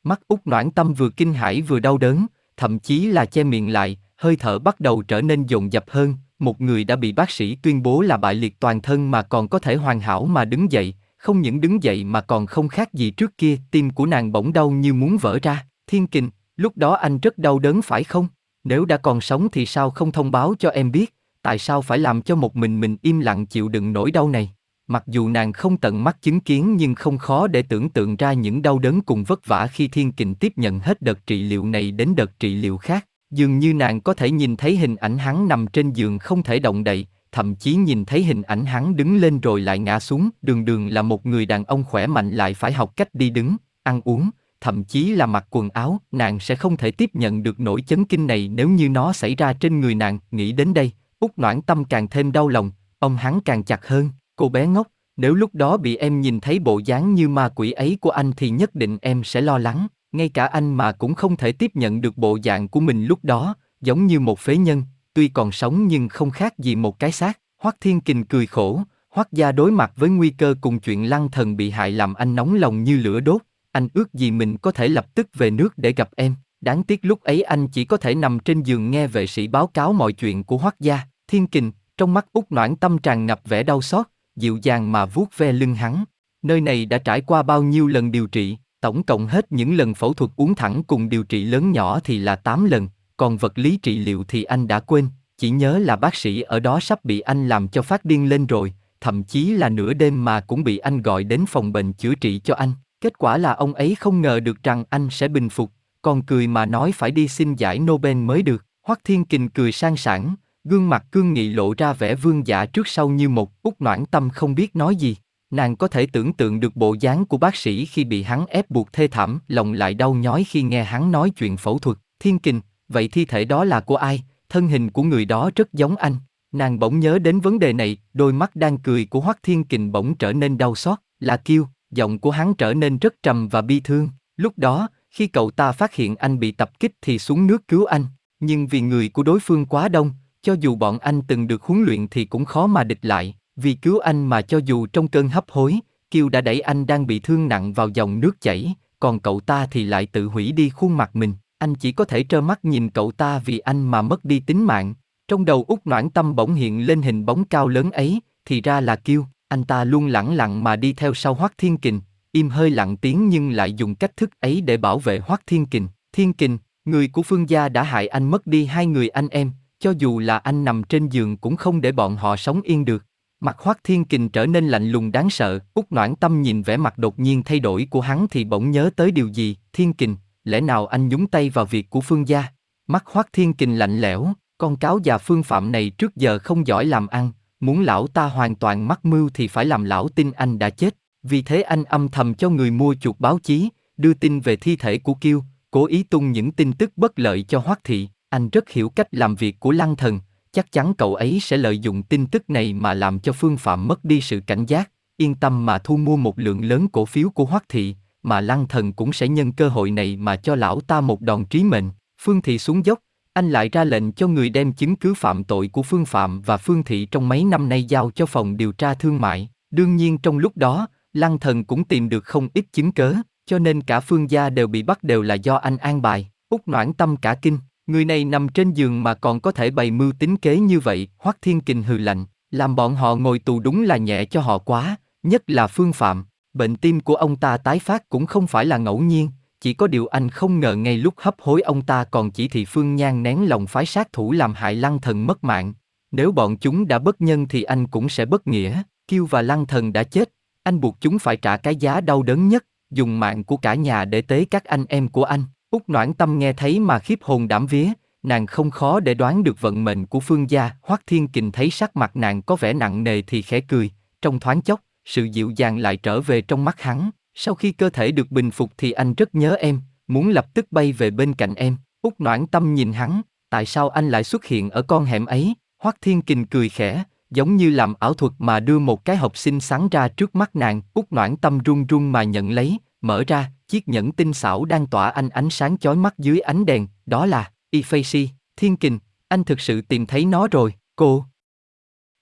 Mắt út noãn tâm vừa kinh hãi vừa đau đớn, thậm chí là che miệng lại, hơi thở bắt đầu trở nên dồn dập hơn. Một người đã bị bác sĩ tuyên bố là bại liệt toàn thân mà còn có thể hoàn hảo mà đứng dậy, không những đứng dậy mà còn không khác gì trước kia, tim của nàng bỗng đau như muốn vỡ ra. Thiên kình, lúc đó anh rất đau đớn phải không? Nếu đã còn sống thì sao không thông báo cho em biết, tại sao phải làm cho một mình mình im lặng chịu đựng nỗi đau này? Mặc dù nàng không tận mắt chứng kiến nhưng không khó để tưởng tượng ra những đau đớn cùng vất vả khi Thiên Kình tiếp nhận hết đợt trị liệu này đến đợt trị liệu khác. Dường như nàng có thể nhìn thấy hình ảnh hắn nằm trên giường không thể động đậy, thậm chí nhìn thấy hình ảnh hắn đứng lên rồi lại ngã xuống. Đường đường là một người đàn ông khỏe mạnh lại phải học cách đi đứng, ăn uống, thậm chí là mặc quần áo. Nàng sẽ không thể tiếp nhận được nỗi chấn kinh này nếu như nó xảy ra trên người nàng. Nghĩ đến đây, út noãn tâm càng thêm đau lòng, ông hắn càng chặt hơn. Cô bé ngốc, nếu lúc đó bị em nhìn thấy bộ dáng như ma quỷ ấy của anh thì nhất định em sẽ lo lắng, ngay cả anh mà cũng không thể tiếp nhận được bộ dạng của mình lúc đó, giống như một phế nhân, tuy còn sống nhưng không khác gì một cái xác. Hoắc Thiên Kình cười khổ, Hoắc gia đối mặt với nguy cơ cùng chuyện lăng thần bị hại làm anh nóng lòng như lửa đốt, anh ước gì mình có thể lập tức về nước để gặp em. Đáng tiếc lúc ấy anh chỉ có thể nằm trên giường nghe vệ sĩ báo cáo mọi chuyện của Hoắc gia. Thiên Kình, trong mắt út noãn tâm tràn ngập vẻ đau xót, dịu dàng mà vuốt ve lưng hắn. Nơi này đã trải qua bao nhiêu lần điều trị, tổng cộng hết những lần phẫu thuật uống thẳng cùng điều trị lớn nhỏ thì là 8 lần, còn vật lý trị liệu thì anh đã quên, chỉ nhớ là bác sĩ ở đó sắp bị anh làm cho phát điên lên rồi, thậm chí là nửa đêm mà cũng bị anh gọi đến phòng bệnh chữa trị cho anh. Kết quả là ông ấy không ngờ được rằng anh sẽ bình phục, còn cười mà nói phải đi xin giải Nobel mới được. Hoắc Thiên Kình cười sang sảng, Gương mặt cương nghị lộ ra vẻ vương giả trước sau như một út noãn tâm không biết nói gì. Nàng có thể tưởng tượng được bộ dáng của bác sĩ khi bị hắn ép buộc thê thảm, lòng lại đau nhói khi nghe hắn nói chuyện phẫu thuật. Thiên kình, vậy thi thể đó là của ai? Thân hình của người đó rất giống anh. Nàng bỗng nhớ đến vấn đề này, đôi mắt đang cười của Hoắc Thiên Kình bỗng trở nên đau xót, là kêu, giọng của hắn trở nên rất trầm và bi thương. Lúc đó, khi cậu ta phát hiện anh bị tập kích thì xuống nước cứu anh, nhưng vì người của đối phương quá đông, cho dù bọn anh từng được huấn luyện thì cũng khó mà địch lại, vì cứu anh mà cho dù trong cơn hấp hối, Kiêu đã đẩy anh đang bị thương nặng vào dòng nước chảy, còn cậu ta thì lại tự hủy đi khuôn mặt mình. Anh chỉ có thể trơ mắt nhìn cậu ta vì anh mà mất đi tính mạng. Trong đầu út noãn tâm bỗng hiện lên hình bóng cao lớn ấy, thì ra là kêu. anh ta luôn lẳng lặng mà đi theo sau Hoắc Thiên Kình, im hơi lặng tiếng nhưng lại dùng cách thức ấy để bảo vệ Hoắc Thiên Kình. Thiên Kình, người của Phương gia đã hại anh mất đi hai người anh em, cho dù là anh nằm trên giường cũng không để bọn họ sống yên được. Mặt Hoắc Thiên Kình trở nên lạnh lùng đáng sợ, Úc Noãn Tâm nhìn vẻ mặt đột nhiên thay đổi của hắn thì bỗng nhớ tới điều gì, Thiên Kình, lẽ nào anh nhúng tay vào việc của Phương gia? Mắt Hoắc Thiên Kình lạnh lẽo, con cáo già Phương Phạm này trước giờ không giỏi làm ăn, muốn lão ta hoàn toàn mắc mưu thì phải làm lão tin anh đã chết, vì thế anh âm thầm cho người mua chuột báo chí, đưa tin về thi thể của Kiêu, cố ý tung những tin tức bất lợi cho Hoắc Thị. Anh rất hiểu cách làm việc của lăng thần, chắc chắn cậu ấy sẽ lợi dụng tin tức này mà làm cho Phương Phạm mất đi sự cảnh giác, yên tâm mà thu mua một lượng lớn cổ phiếu của Hoắc Thị, mà lăng thần cũng sẽ nhân cơ hội này mà cho lão ta một đòn trí mệnh. Phương Thị xuống dốc, anh lại ra lệnh cho người đem chứng cứ phạm tội của Phương Phạm và Phương Thị trong mấy năm nay giao cho phòng điều tra thương mại. Đương nhiên trong lúc đó, Lăng thần cũng tìm được không ít chứng cớ, cho nên cả phương gia đều bị bắt đều là do anh an bài. Úc noãn tâm cả kinh, người này nằm trên giường mà còn có thể bày mưu tính kế như vậy, Hoắc Thiên Kình hừ lạnh, làm bọn họ ngồi tù đúng là nhẹ cho họ quá, nhất là Phương Phạm. Bệnh tim của ông ta tái phát cũng không phải là ngẫu nhiên, chỉ có điều anh không ngờ ngay lúc hấp hối ông ta còn chỉ thị Phương Nhan nén lòng phái sát thủ làm hại Lăng Thần mất mạng. Nếu bọn chúng đã bất nhân thì anh cũng sẽ bất nghĩa, Kiêu và Lăng Thần đã chết, anh buộc chúng phải trả cái giá đau đớn nhất, dùng mạng của cả nhà để tế các anh em của anh. Úc Noãn Tâm nghe thấy mà khiếp hồn đảm vía, nàng không khó để đoán được vận mệnh của Phương gia. Hoắc Thiên Kình thấy sắc mặt nàng có vẻ nặng nề thì khẽ cười, trong thoáng chốc, sự dịu dàng lại trở về trong mắt hắn. Sau khi cơ thể được bình phục thì anh rất nhớ em, muốn lập tức bay về bên cạnh em. Úc Noãn Tâm nhìn hắn, tại sao anh lại xuất hiện ở con hẻm ấy? Hoắc Thiên Kình cười khẽ, giống như làm ảo thuật mà đưa một cái hộp xinh xắn ra trước mắt nàng. Úc Noãn Tâm run run mà nhận lấy, mở ra, chiếc nhẫn tinh xảo đang tỏa anh ánh sáng chói mắt dưới ánh đèn, đó là Ifacy, Thiên Kình, anh thực sự tìm thấy nó rồi, cô.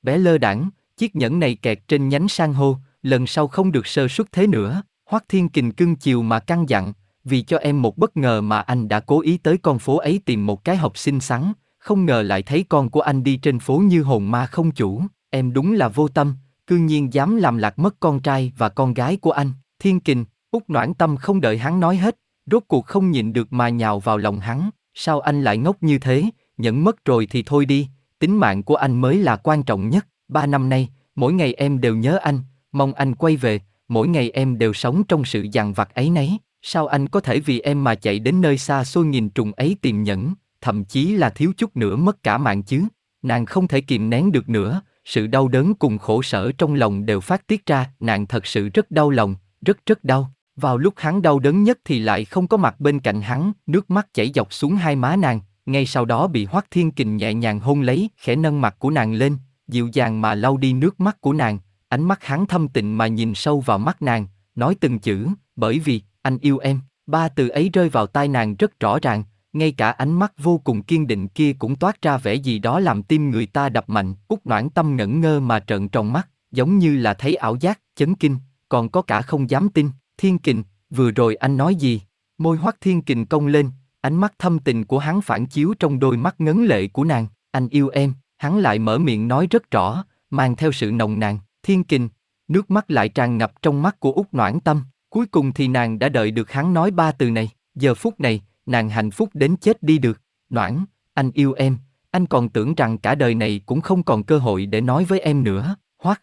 Bé lơ đẳng, chiếc nhẫn này kẹt trên nhánh san hô, lần sau không được sơ suất thế nữa. Hoắc Thiên Kình cưng chiều mà căng dặn, vì cho em một bất ngờ mà anh đã cố ý tới con phố ấy tìm một cái hộp xinh xắn, không ngờ lại thấy con của anh đi trên phố như hồn ma không chủ, em đúng là vô tâm, cư nhiên dám làm lạc mất con trai và con gái của anh. Thiên Kình, Úc Noãn Tâm không đợi hắn nói hết, rốt cuộc không nhịn được mà nhào vào lòng hắn, sao anh lại ngốc như thế, nhẫn mất rồi thì thôi đi, tính mạng của anh mới là quan trọng nhất, ba năm nay, mỗi ngày em đều nhớ anh, mong anh quay về, mỗi ngày em đều sống trong sự dằn vặt ấy nấy, sao anh có thể vì em mà chạy đến nơi xa xôi nghìn trùng ấy tìm nhẫn, thậm chí là thiếu chút nữa mất cả mạng chứ, nàng không thể kìm nén được nữa, sự đau đớn cùng khổ sở trong lòng đều phát tiết ra, nàng thật sự rất đau lòng, rất rất đau. Vào lúc hắn đau đớn nhất thì lại không có mặt bên cạnh hắn, nước mắt chảy dọc xuống hai má nàng, ngay sau đó bị Hoắc Thiên Kình nhẹ nhàng hôn lấy, khẽ nâng mặt của nàng lên, dịu dàng mà lau đi nước mắt của nàng, ánh mắt hắn thâm tình mà nhìn sâu vào mắt nàng, nói từng chữ, bởi vì, anh yêu em, ba từ ấy rơi vào tai nàng rất rõ ràng, ngay cả ánh mắt vô cùng kiên định kia cũng toát ra vẻ gì đó làm tim người ta đập mạnh, út noãn tâm ngẩn ngơ mà trợn tròn mắt, giống như là thấy ảo giác, chấn kinh, còn có cả không dám tin. Thiên Kình, vừa rồi anh nói gì? Môi hoắc Thiên Kình cong lên, ánh mắt thâm tình của hắn phản chiếu trong đôi mắt ngấn lệ của nàng. Anh yêu em, hắn lại mở miệng nói rất rõ, mang theo sự nồng nàn. Thiên Kình, nước mắt lại tràn ngập trong mắt của út Noãn Tâm. Cuối cùng thì nàng đã đợi được hắn nói ba từ này. Giờ phút này, nàng hạnh phúc đến chết đi được. Noãn, anh yêu em, anh còn tưởng rằng cả đời này cũng không còn cơ hội để nói với em nữa. Hoắc.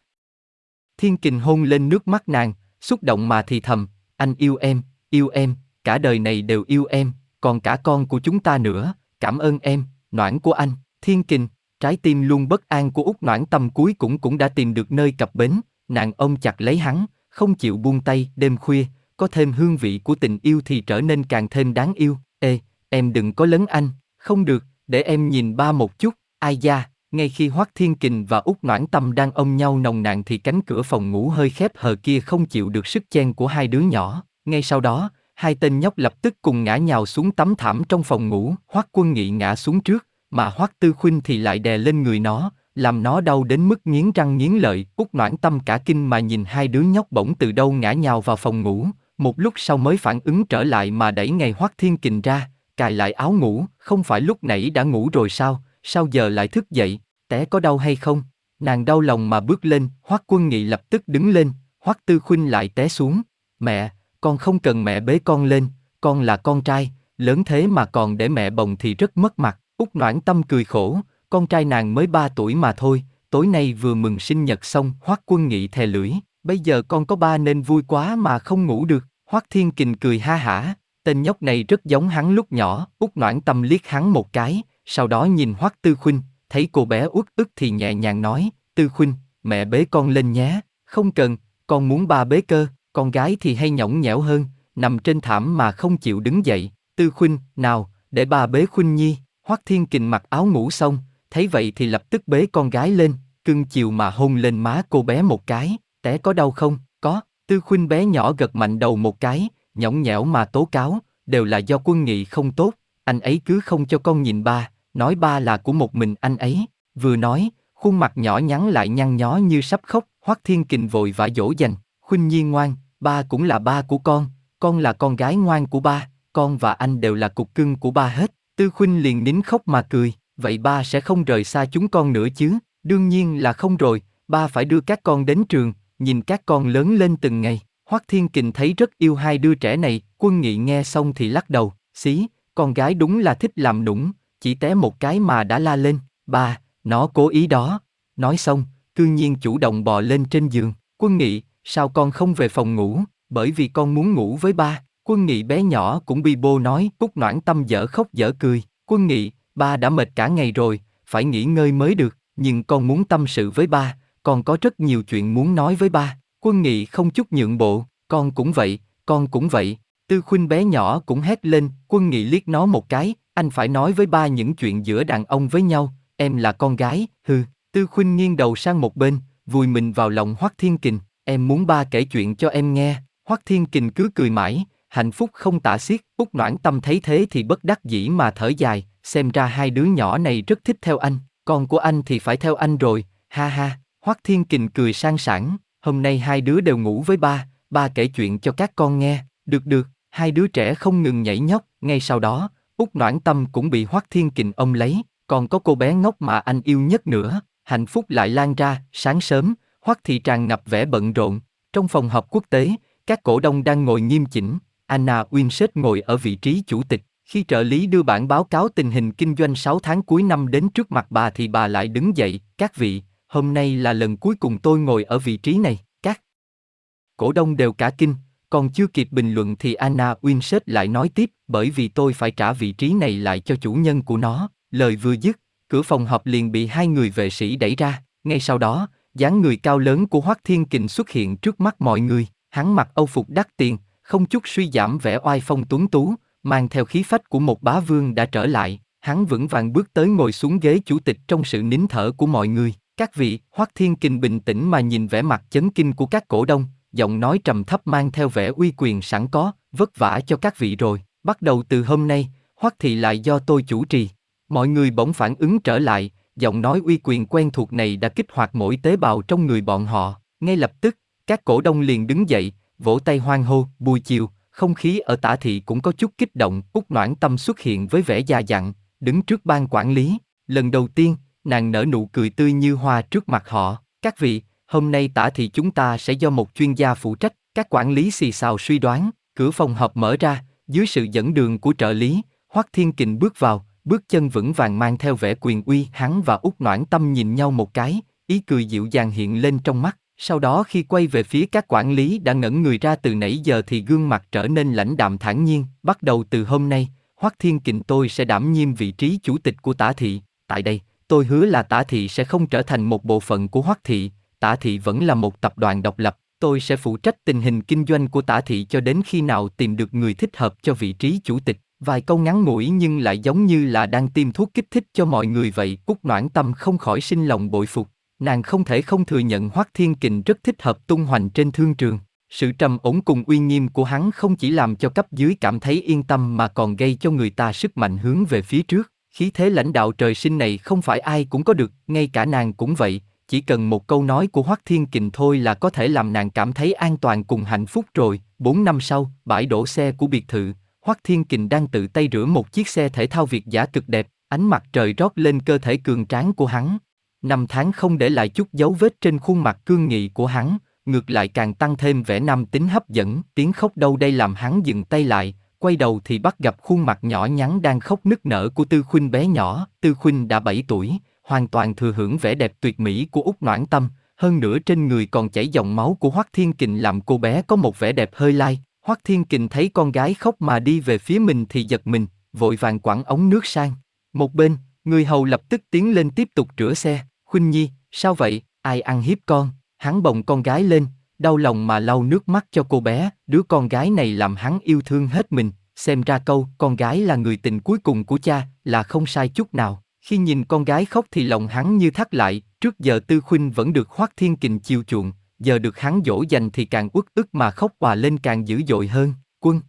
Thiên Kình hôn lên nước mắt nàng, xúc động mà thì thầm, anh yêu em, yêu em, cả đời này đều yêu em, còn cả con của chúng ta nữa, cảm ơn em, noãn của anh, thiên kình, trái tim luôn bất an của út noãn tâm cuối cũng cũng đã tìm được nơi cập bến, nàng ôm chặt lấy hắn, không chịu buông tay, đêm khuya, có thêm hương vị của tình yêu thì trở nên càng thêm đáng yêu, ê, em đừng có lớn anh, không được, để em nhìn ba một chút, ai da, ngay khi Hoắc Thiên Kình và út Noãn Tâm đang ôm nhau nồng nàn thì cánh cửa phòng ngủ hơi khép hờ kia không chịu được sức chen của hai đứa nhỏ. Ngay sau đó, hai tên nhóc lập tức cùng ngã nhào xuống tấm thảm trong phòng ngủ. Hoắc Quân Nghị ngã xuống trước, mà Hoắc Tư Khuynh thì lại đè lên người nó, làm nó đau đến mức nghiến răng nghiến lợi. út Noãn Tâm cả kinh mà nhìn hai đứa nhóc bỗng từ đâu ngã nhào vào phòng ngủ. Một lúc sau mới phản ứng trở lại mà đẩy ngay Hoắc Thiên Kình ra, cài lại áo ngủ. Không phải lúc nãy đã ngủ rồi sao? Sao giờ lại thức dậy? té có đau hay không? Nàng đau lòng mà bước lên, Hoắc Quân Nghị lập tức đứng lên, Hoắc Tư Khuynh lại té xuống. Mẹ, con không cần mẹ bế con lên, con là con trai, lớn thế mà còn để mẹ bồng thì rất mất mặt. Úc Noãn Tâm cười khổ, con trai nàng mới 3 tuổi mà thôi, tối nay vừa mừng sinh nhật xong, Hoắc Quân Nghị thè lưỡi, bây giờ con có ba nên vui quá mà không ngủ được. Hoắc Thiên Kình cười ha hả, tên nhóc này rất giống hắn lúc nhỏ, Úc Noãn Tâm liếc hắn một cái, sau đó nhìn Hoắc Tư Khuynh, thấy cô bé uất ức thì nhẹ nhàng nói, Tư Khuynh, mẹ bế con lên nhé, không cần, con muốn ba bế cơ, con gái thì hay nhõng nhẽo hơn, nằm trên thảm mà không chịu đứng dậy, Tư Khuynh, nào, để ba bế Khuynh Nhi, Hoắc Thiên Kình mặc áo ngủ xong, thấy vậy thì lập tức bế con gái lên, cưng chiều mà hôn lên má cô bé một cái, té có đau không? Có, Tư Khuynh bé nhỏ gật mạnh đầu một cái, nhõng nhẽo mà tố cáo, đều là do quân nghị không tốt, anh ấy cứ không cho con nhìn ba, nói ba là của một mình anh ấy, vừa nói, khuôn mặt nhỏ nhắn lại nhăn nhó như sắp khóc, Hoắc Thiên Kình vội vã dỗ dành, Khuynh Nhi ngoan, ba cũng là ba của con, con là con gái ngoan của ba, con và anh đều là cục cưng của ba hết. Tư Khuynh liền nín khóc mà cười, vậy ba sẽ không rời xa chúng con nữa chứ? Đương nhiên là không rồi, ba phải đưa các con đến trường, nhìn các con lớn lên từng ngày. Hoắc Thiên Kình thấy rất yêu hai đứa trẻ này, quân nghị nghe xong thì lắc đầu, xí, con gái đúng là thích làm nũng, chỉ té một cái mà đã la lên, ba, nó cố ý đó. Nói xong, cư nhiên chủ động bò lên trên giường, quân nghị, sao con không về phòng ngủ, bởi vì con muốn ngủ với ba. Quân nghị bé nhỏ cũng bi bô nói, cúc noãn tâm dở khóc dở cười, quân nghị, ba đã mệt cả ngày rồi, phải nghỉ ngơi mới được, nhưng con muốn tâm sự với ba, con có rất nhiều chuyện muốn nói với ba. Quân nghị không chút nhượng bộ, con cũng vậy, con cũng vậy. Tư khuynh bé nhỏ cũng hét lên, quân nghị liếc nó một cái, anh phải nói với ba những chuyện giữa đàn ông với nhau, em là con gái, hừ. Tư khuynh nghiêng đầu sang một bên, vùi mình vào lòng Hoắc Thiên Kình, em muốn ba kể chuyện cho em nghe. Hoắc Thiên Kình cứ cười mãi, hạnh phúc không tả xiết, Úc Noãn Tâm thấy thế thì bất đắc dĩ mà thở dài, xem ra hai đứa nhỏ này rất thích theo anh, con của anh thì phải theo anh rồi, ha ha. Hoắc Thiên Kình cười sang sảng, hôm nay hai đứa đều ngủ với ba, ba kể chuyện cho các con nghe, được được, hai đứa trẻ không ngừng nhảy nhót, ngay sau đó, Úc Noãn Tâm cũng bị Hoắc Thiên Kình ôm lấy, còn có cô bé ngốc mà anh yêu nhất nữa, hạnh phúc lại lan ra, sáng sớm, Hoắc Thị tràn ngập vẻ bận rộn, trong phòng họp quốc tế, các cổ đông đang ngồi nghiêm chỉnh, Anna Winsett ngồi ở vị trí chủ tịch, khi trợ lý đưa bản báo cáo tình hình kinh doanh 6 tháng cuối năm đến trước mặt bà thì bà lại đứng dậy, các vị, hôm nay là lần cuối cùng tôi ngồi ở vị trí này, các cổ đông đều cả kinh, còn chưa kịp bình luận thì Anna Winsett lại nói tiếp, bởi vì tôi phải trả vị trí này lại cho chủ nhân của nó. Lời vừa dứt, cửa phòng họp liền bị hai người vệ sĩ đẩy ra. Ngay sau đó, dáng người cao lớn của Hoắc Thiên Kình xuất hiện trước mắt mọi người. Hắn mặc âu phục đắt tiền, không chút suy giảm vẻ oai phong tuấn tú, mang theo khí phách của một bá vương đã trở lại. Hắn vững vàng bước tới ngồi xuống ghế chủ tịch trong sự nín thở của mọi người. Các vị, Hoắc Thiên Kình bình tĩnh mà nhìn vẻ mặt chấn kinh của các cổ đông, giọng nói trầm thấp mang theo vẻ uy quyền sẵn có, vất vả cho các vị rồi, bắt đầu từ hôm nay, Hoắc thị lại do tôi chủ trì. Mọi người bỗng phản ứng trở lại, giọng nói uy quyền quen thuộc này đã kích hoạt mỗi tế bào trong người bọn họ. Ngay lập tức, các cổ đông liền đứng dậy, vỗ tay hoan hô, buổi chiều, không khí ở tả thị cũng có chút kích động, Úc Noãn Tâm xuất hiện với vẻ già dặn, đứng trước ban quản lý. Lần đầu tiên, nàng nở nụ cười tươi như hoa trước mặt họ. Các vị, hôm nay tả thị chúng ta sẽ do một chuyên gia phụ trách, các quản lý xì xào suy đoán, cửa phòng họp mở ra, dưới sự dẫn đường của trợ lý, Hoắc Thiên Kình bước vào, bước chân vững vàng mang theo vẻ quyền uy, hắn và Úc Noãn Tâm nhìn nhau một cái, ý cười dịu dàng hiện lên trong mắt. Sau đó khi quay về phía các quản lý đã ngẩn người ra từ nãy giờ thì gương mặt trở nên lãnh đạm thản nhiên, bắt đầu từ hôm nay, Hoắc Thiên Kình tôi sẽ đảm nhiệm vị trí chủ tịch của Tả thị, tại đây, tôi hứa là Tả thị sẽ không trở thành một bộ phận của Hoắc thị, Tả thị vẫn là một tập đoàn độc lập, tôi sẽ phụ trách tình hình kinh doanh của Tả thị cho đến khi nào tìm được người thích hợp cho vị trí chủ tịch. Vài câu ngắn ngủi nhưng lại giống như là đang tiêm thuốc kích thích cho mọi người vậy. Cúc Noãn Tâm không khỏi sinh lòng bội phục. Nàng không thể không thừa nhận Hoắc Thiên Kình rất thích hợp tung hoành trên thương trường. Sự trầm ổn cùng uy nghiêm của hắn không chỉ làm cho cấp dưới cảm thấy yên tâm mà còn gây cho người ta sức mạnh hướng về phía trước. Khí thế lãnh đạo trời sinh này không phải ai cũng có được, ngay cả nàng cũng vậy, chỉ cần một câu nói của Hoắc Thiên Kình thôi là có thể làm nàng cảm thấy an toàn cùng hạnh phúc rồi. Bốn năm sau, bãi đổ xe của biệt thự, Hoắc Thiên Kình đang tự tay rửa một chiếc xe thể thao Việt giả cực đẹp, ánh mặt trời rót lên cơ thể cường tráng của hắn. Năm tháng không để lại chút dấu vết trên khuôn mặt cương nghị của hắn, ngược lại càng tăng thêm vẻ nam tính hấp dẫn. Tiếng khóc đâu đây làm hắn dừng tay lại, quay đầu thì bắt gặp khuôn mặt nhỏ nhắn đang khóc nức nở của Tư Khuynh bé nhỏ. Tư Khuynh đã 7 tuổi, hoàn toàn thừa hưởng vẻ đẹp tuyệt mỹ của Úc Noãn Tâm, hơn nữa trên người còn chảy dòng máu của Hoắc Thiên Kình làm cô bé có một vẻ đẹp hơi lai. Hoắc Thiên Kình thấy con gái khóc mà đi về phía mình thì giật mình, vội vàng quẳng ống nước sang. Một bên, người hầu lập tức tiến lên tiếp tục rửa xe. Khuynh Nhi, sao vậy, ai ăn hiếp con? Hắn bồng con gái lên, đau lòng mà lau nước mắt cho cô bé, đứa con gái này làm hắn yêu thương hết mình, xem ra câu con gái là người tình cuối cùng của cha là không sai chút nào. Khi nhìn con gái khóc thì lòng hắn như thắt lại, trước giờ Tư Khuynh vẫn được Hoắc Thiên Kình chiều chuộng, giờ được hắn dỗ dành thì càng uất ức mà khóc hòa lên càng dữ dội hơn. Quân,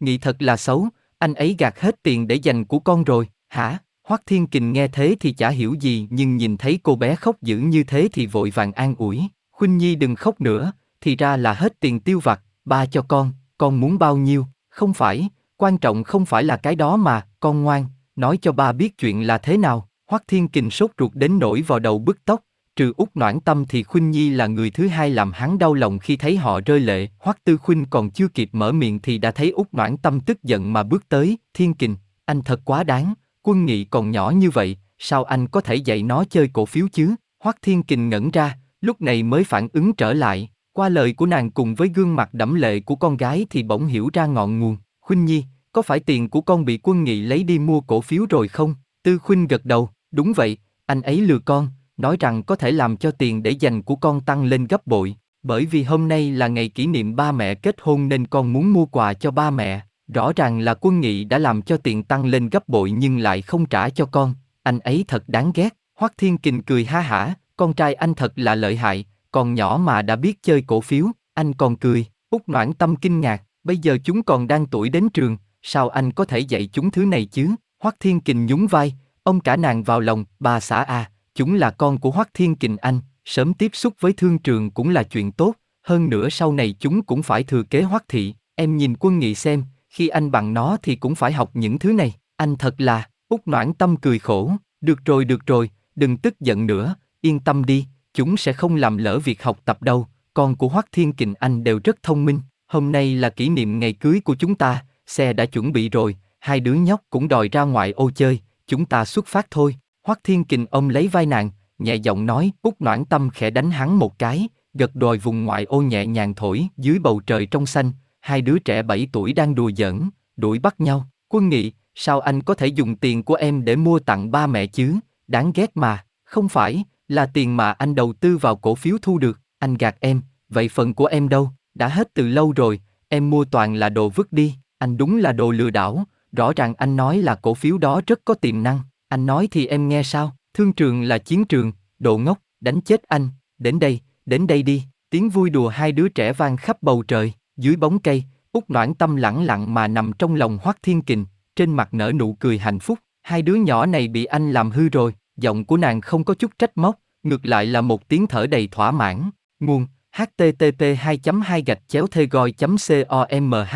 nghĩ thật là xấu, anh ấy gạt hết tiền để dành của con rồi, hả? Hoắc Thiên Kình nghe thế thì chả hiểu gì nhưng nhìn thấy cô bé khóc dữ như thế thì vội vàng an ủi. Khuynh Nhi đừng khóc nữa, thì ra là hết tiền tiêu vặt, ba cho con, con muốn bao nhiêu, không phải, quan trọng không phải là cái đó mà, con ngoan, nói cho ba biết chuyện là thế nào. Hoắc Thiên Kình sốt ruột đến nổi vào đầu bứt tóc, trừ út noãn tâm thì Khuynh Nhi là người thứ hai làm hắn đau lòng khi thấy họ rơi lệ. Hoắc Tư Khuynh còn chưa kịp mở miệng thì đã thấy út noãn tâm tức giận mà bước tới. Thiên Kình, anh thật quá đáng, quân nghị còn nhỏ như vậy, sao anh có thể dạy nó chơi cổ phiếu chứ? Hoắc Thiên Kình ngẩn ra, lúc này mới phản ứng trở lại. Qua lời của nàng cùng với gương mặt đẫm lệ của con gái thì bỗng hiểu ra ngọn nguồn. Khuynh Nhi, có phải tiền của con bị quân nghị lấy đi mua cổ phiếu rồi không? Tư Khuynh gật đầu, đúng vậy, anh ấy lừa con, nói rằng có thể làm cho tiền để dành của con tăng lên gấp bội. Bởi vì hôm nay là ngày kỷ niệm ba mẹ kết hôn nên con muốn mua quà cho ba mẹ. Rõ ràng là quân nghị đã làm cho tiền tăng lên gấp bội nhưng lại không trả cho con, anh ấy thật đáng ghét. Hoắc Thiên Kình cười ha hả, con trai anh thật là lợi hại, còn nhỏ mà đã biết chơi cổ phiếu, anh còn cười. Úc Noãn Tâm kinh ngạc, bây giờ chúng còn đang tuổi đến trường, sao anh có thể dạy chúng thứ này chứ? Hoắc Thiên Kình nhún vai, ông cả nàng vào lòng, bà xã à, chúng là con của Hoắc Thiên Kình anh, sớm tiếp xúc với thương trường cũng là chuyện tốt, hơn nữa sau này chúng cũng phải thừa kế Hoắc thị, em nhìn quân nghị xem, khi anh bằng nó thì cũng phải học những thứ này, anh thật là, út Noãn Tâm cười khổ, được rồi được rồi, đừng tức giận nữa, yên tâm đi, chúng sẽ không làm lỡ việc học tập đâu, con của Hoắc Thiên Kình anh đều rất thông minh, hôm nay là kỷ niệm ngày cưới của chúng ta, xe đã chuẩn bị rồi, hai đứa nhóc cũng đòi ra ngoài ô chơi, chúng ta xuất phát thôi. Hoắc Thiên Kình ông lấy vai nàng, nhẹ giọng nói, út Noãn Tâm khẽ đánh hắn một cái, gật đòi vùng ngoại ô nhẹ nhàng thổi, dưới bầu trời trong xanh, hai đứa trẻ 7 tuổi đang đùa giỡn, đuổi bắt nhau. Quân nghị, sao anh có thể dùng tiền của em để mua tặng ba mẹ chứ? Đáng ghét mà, không phải, là tiền mà anh đầu tư vào cổ phiếu thu được, anh gạt em, vậy phần của em đâu? Đã hết từ lâu rồi, em mua toàn là đồ vứt đi, anh đúng là đồ lừa đảo, rõ ràng anh nói là cổ phiếu đó rất có tiềm năng, anh nói thì em nghe sao? Thương trường là chiến trường, độ ngốc, đánh chết anh, đến đây, đến đây đi, tiếng vui đùa hai đứa trẻ vang khắp bầu trời. Dưới bóng cây, Úc Noãn Tâm lẳng lặng mà nằm trong lòng Hoắc Thiên Kình, trên mặt nở nụ cười hạnh phúc. Hai đứa nhỏ này bị anh làm hư rồi, giọng của nàng không có chút trách móc, ngược lại là một tiếng thở đầy thỏa mãn. Nguồn http 2 2 gạch chéo thê goi comho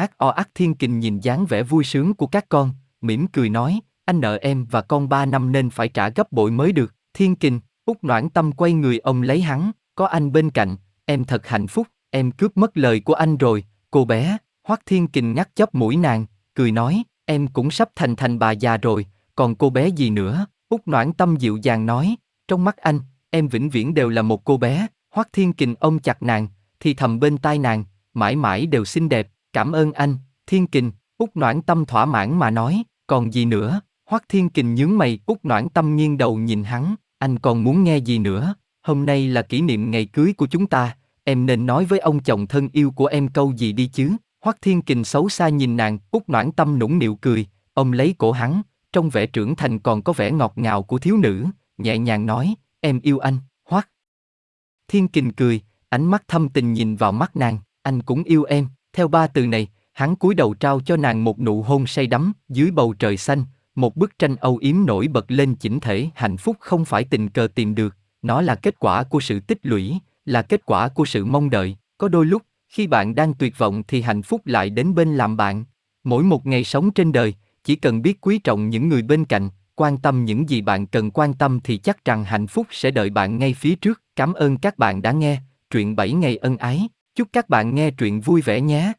thiên kình nhìn dáng vẻ vui sướng của các con mỉm cười nói anh nợ em và con ba năm nên phải trả gấp bội mới được thiên kình út noãn tâm quay người ông lấy hắn có anh bên cạnh em thật hạnh phúc em cướp mất lời của anh rồi, cô bé, Hoắc Thiên Kình ngắt chóp mũi nàng, cười nói, em cũng sắp thành thành bà già rồi, còn cô bé gì nữa, Úc Noãn Tâm dịu dàng nói, trong mắt anh, em vĩnh viễn đều là một cô bé, Hoắc Thiên Kình ôm chặt nàng, thì thầm bên tai nàng, mãi mãi đều xinh đẹp, cảm ơn anh, Thiên Kình, Úc Noãn Tâm thỏa mãn mà nói, còn gì nữa, Hoắc Thiên Kình nhướng mày, Úc Noãn Tâm nghiêng đầu nhìn hắn, anh còn muốn nghe gì nữa, hôm nay là kỷ niệm ngày cưới của chúng ta, em nên nói với ông chồng thân yêu của em câu gì đi chứ? Hoắc Thiên Kình xấu xa nhìn nàng, út noãn tâm nũng nịu cười, ông lấy cổ hắn, trong vẻ trưởng thành còn có vẻ ngọt ngào của thiếu nữ, nhẹ nhàng nói, em yêu anh, Hoắc. Thiên Kình cười, ánh mắt thâm tình nhìn vào mắt nàng, anh cũng yêu em, theo ba từ này, hắn cúi đầu trao cho nàng một nụ hôn say đắm, dưới bầu trời xanh, một bức tranh âu yếm nổi bật lên chỉnh thể, hạnh phúc không phải tình cờ tìm được, nó là kết quả của sự tích lũy, là kết quả của sự mong đợi. Có đôi lúc, khi bạn đang tuyệt vọng thì hạnh phúc lại đến bên làm bạn. Mỗi một ngày sống trên đời, chỉ cần biết quý trọng những người bên cạnh, quan tâm những gì bạn cần quan tâm thì chắc rằng hạnh phúc sẽ đợi bạn ngay phía trước. Cảm ơn các bạn đã nghe. Truyện 7 ngày ân ái. Chúc các bạn nghe truyện vui vẻ nhé.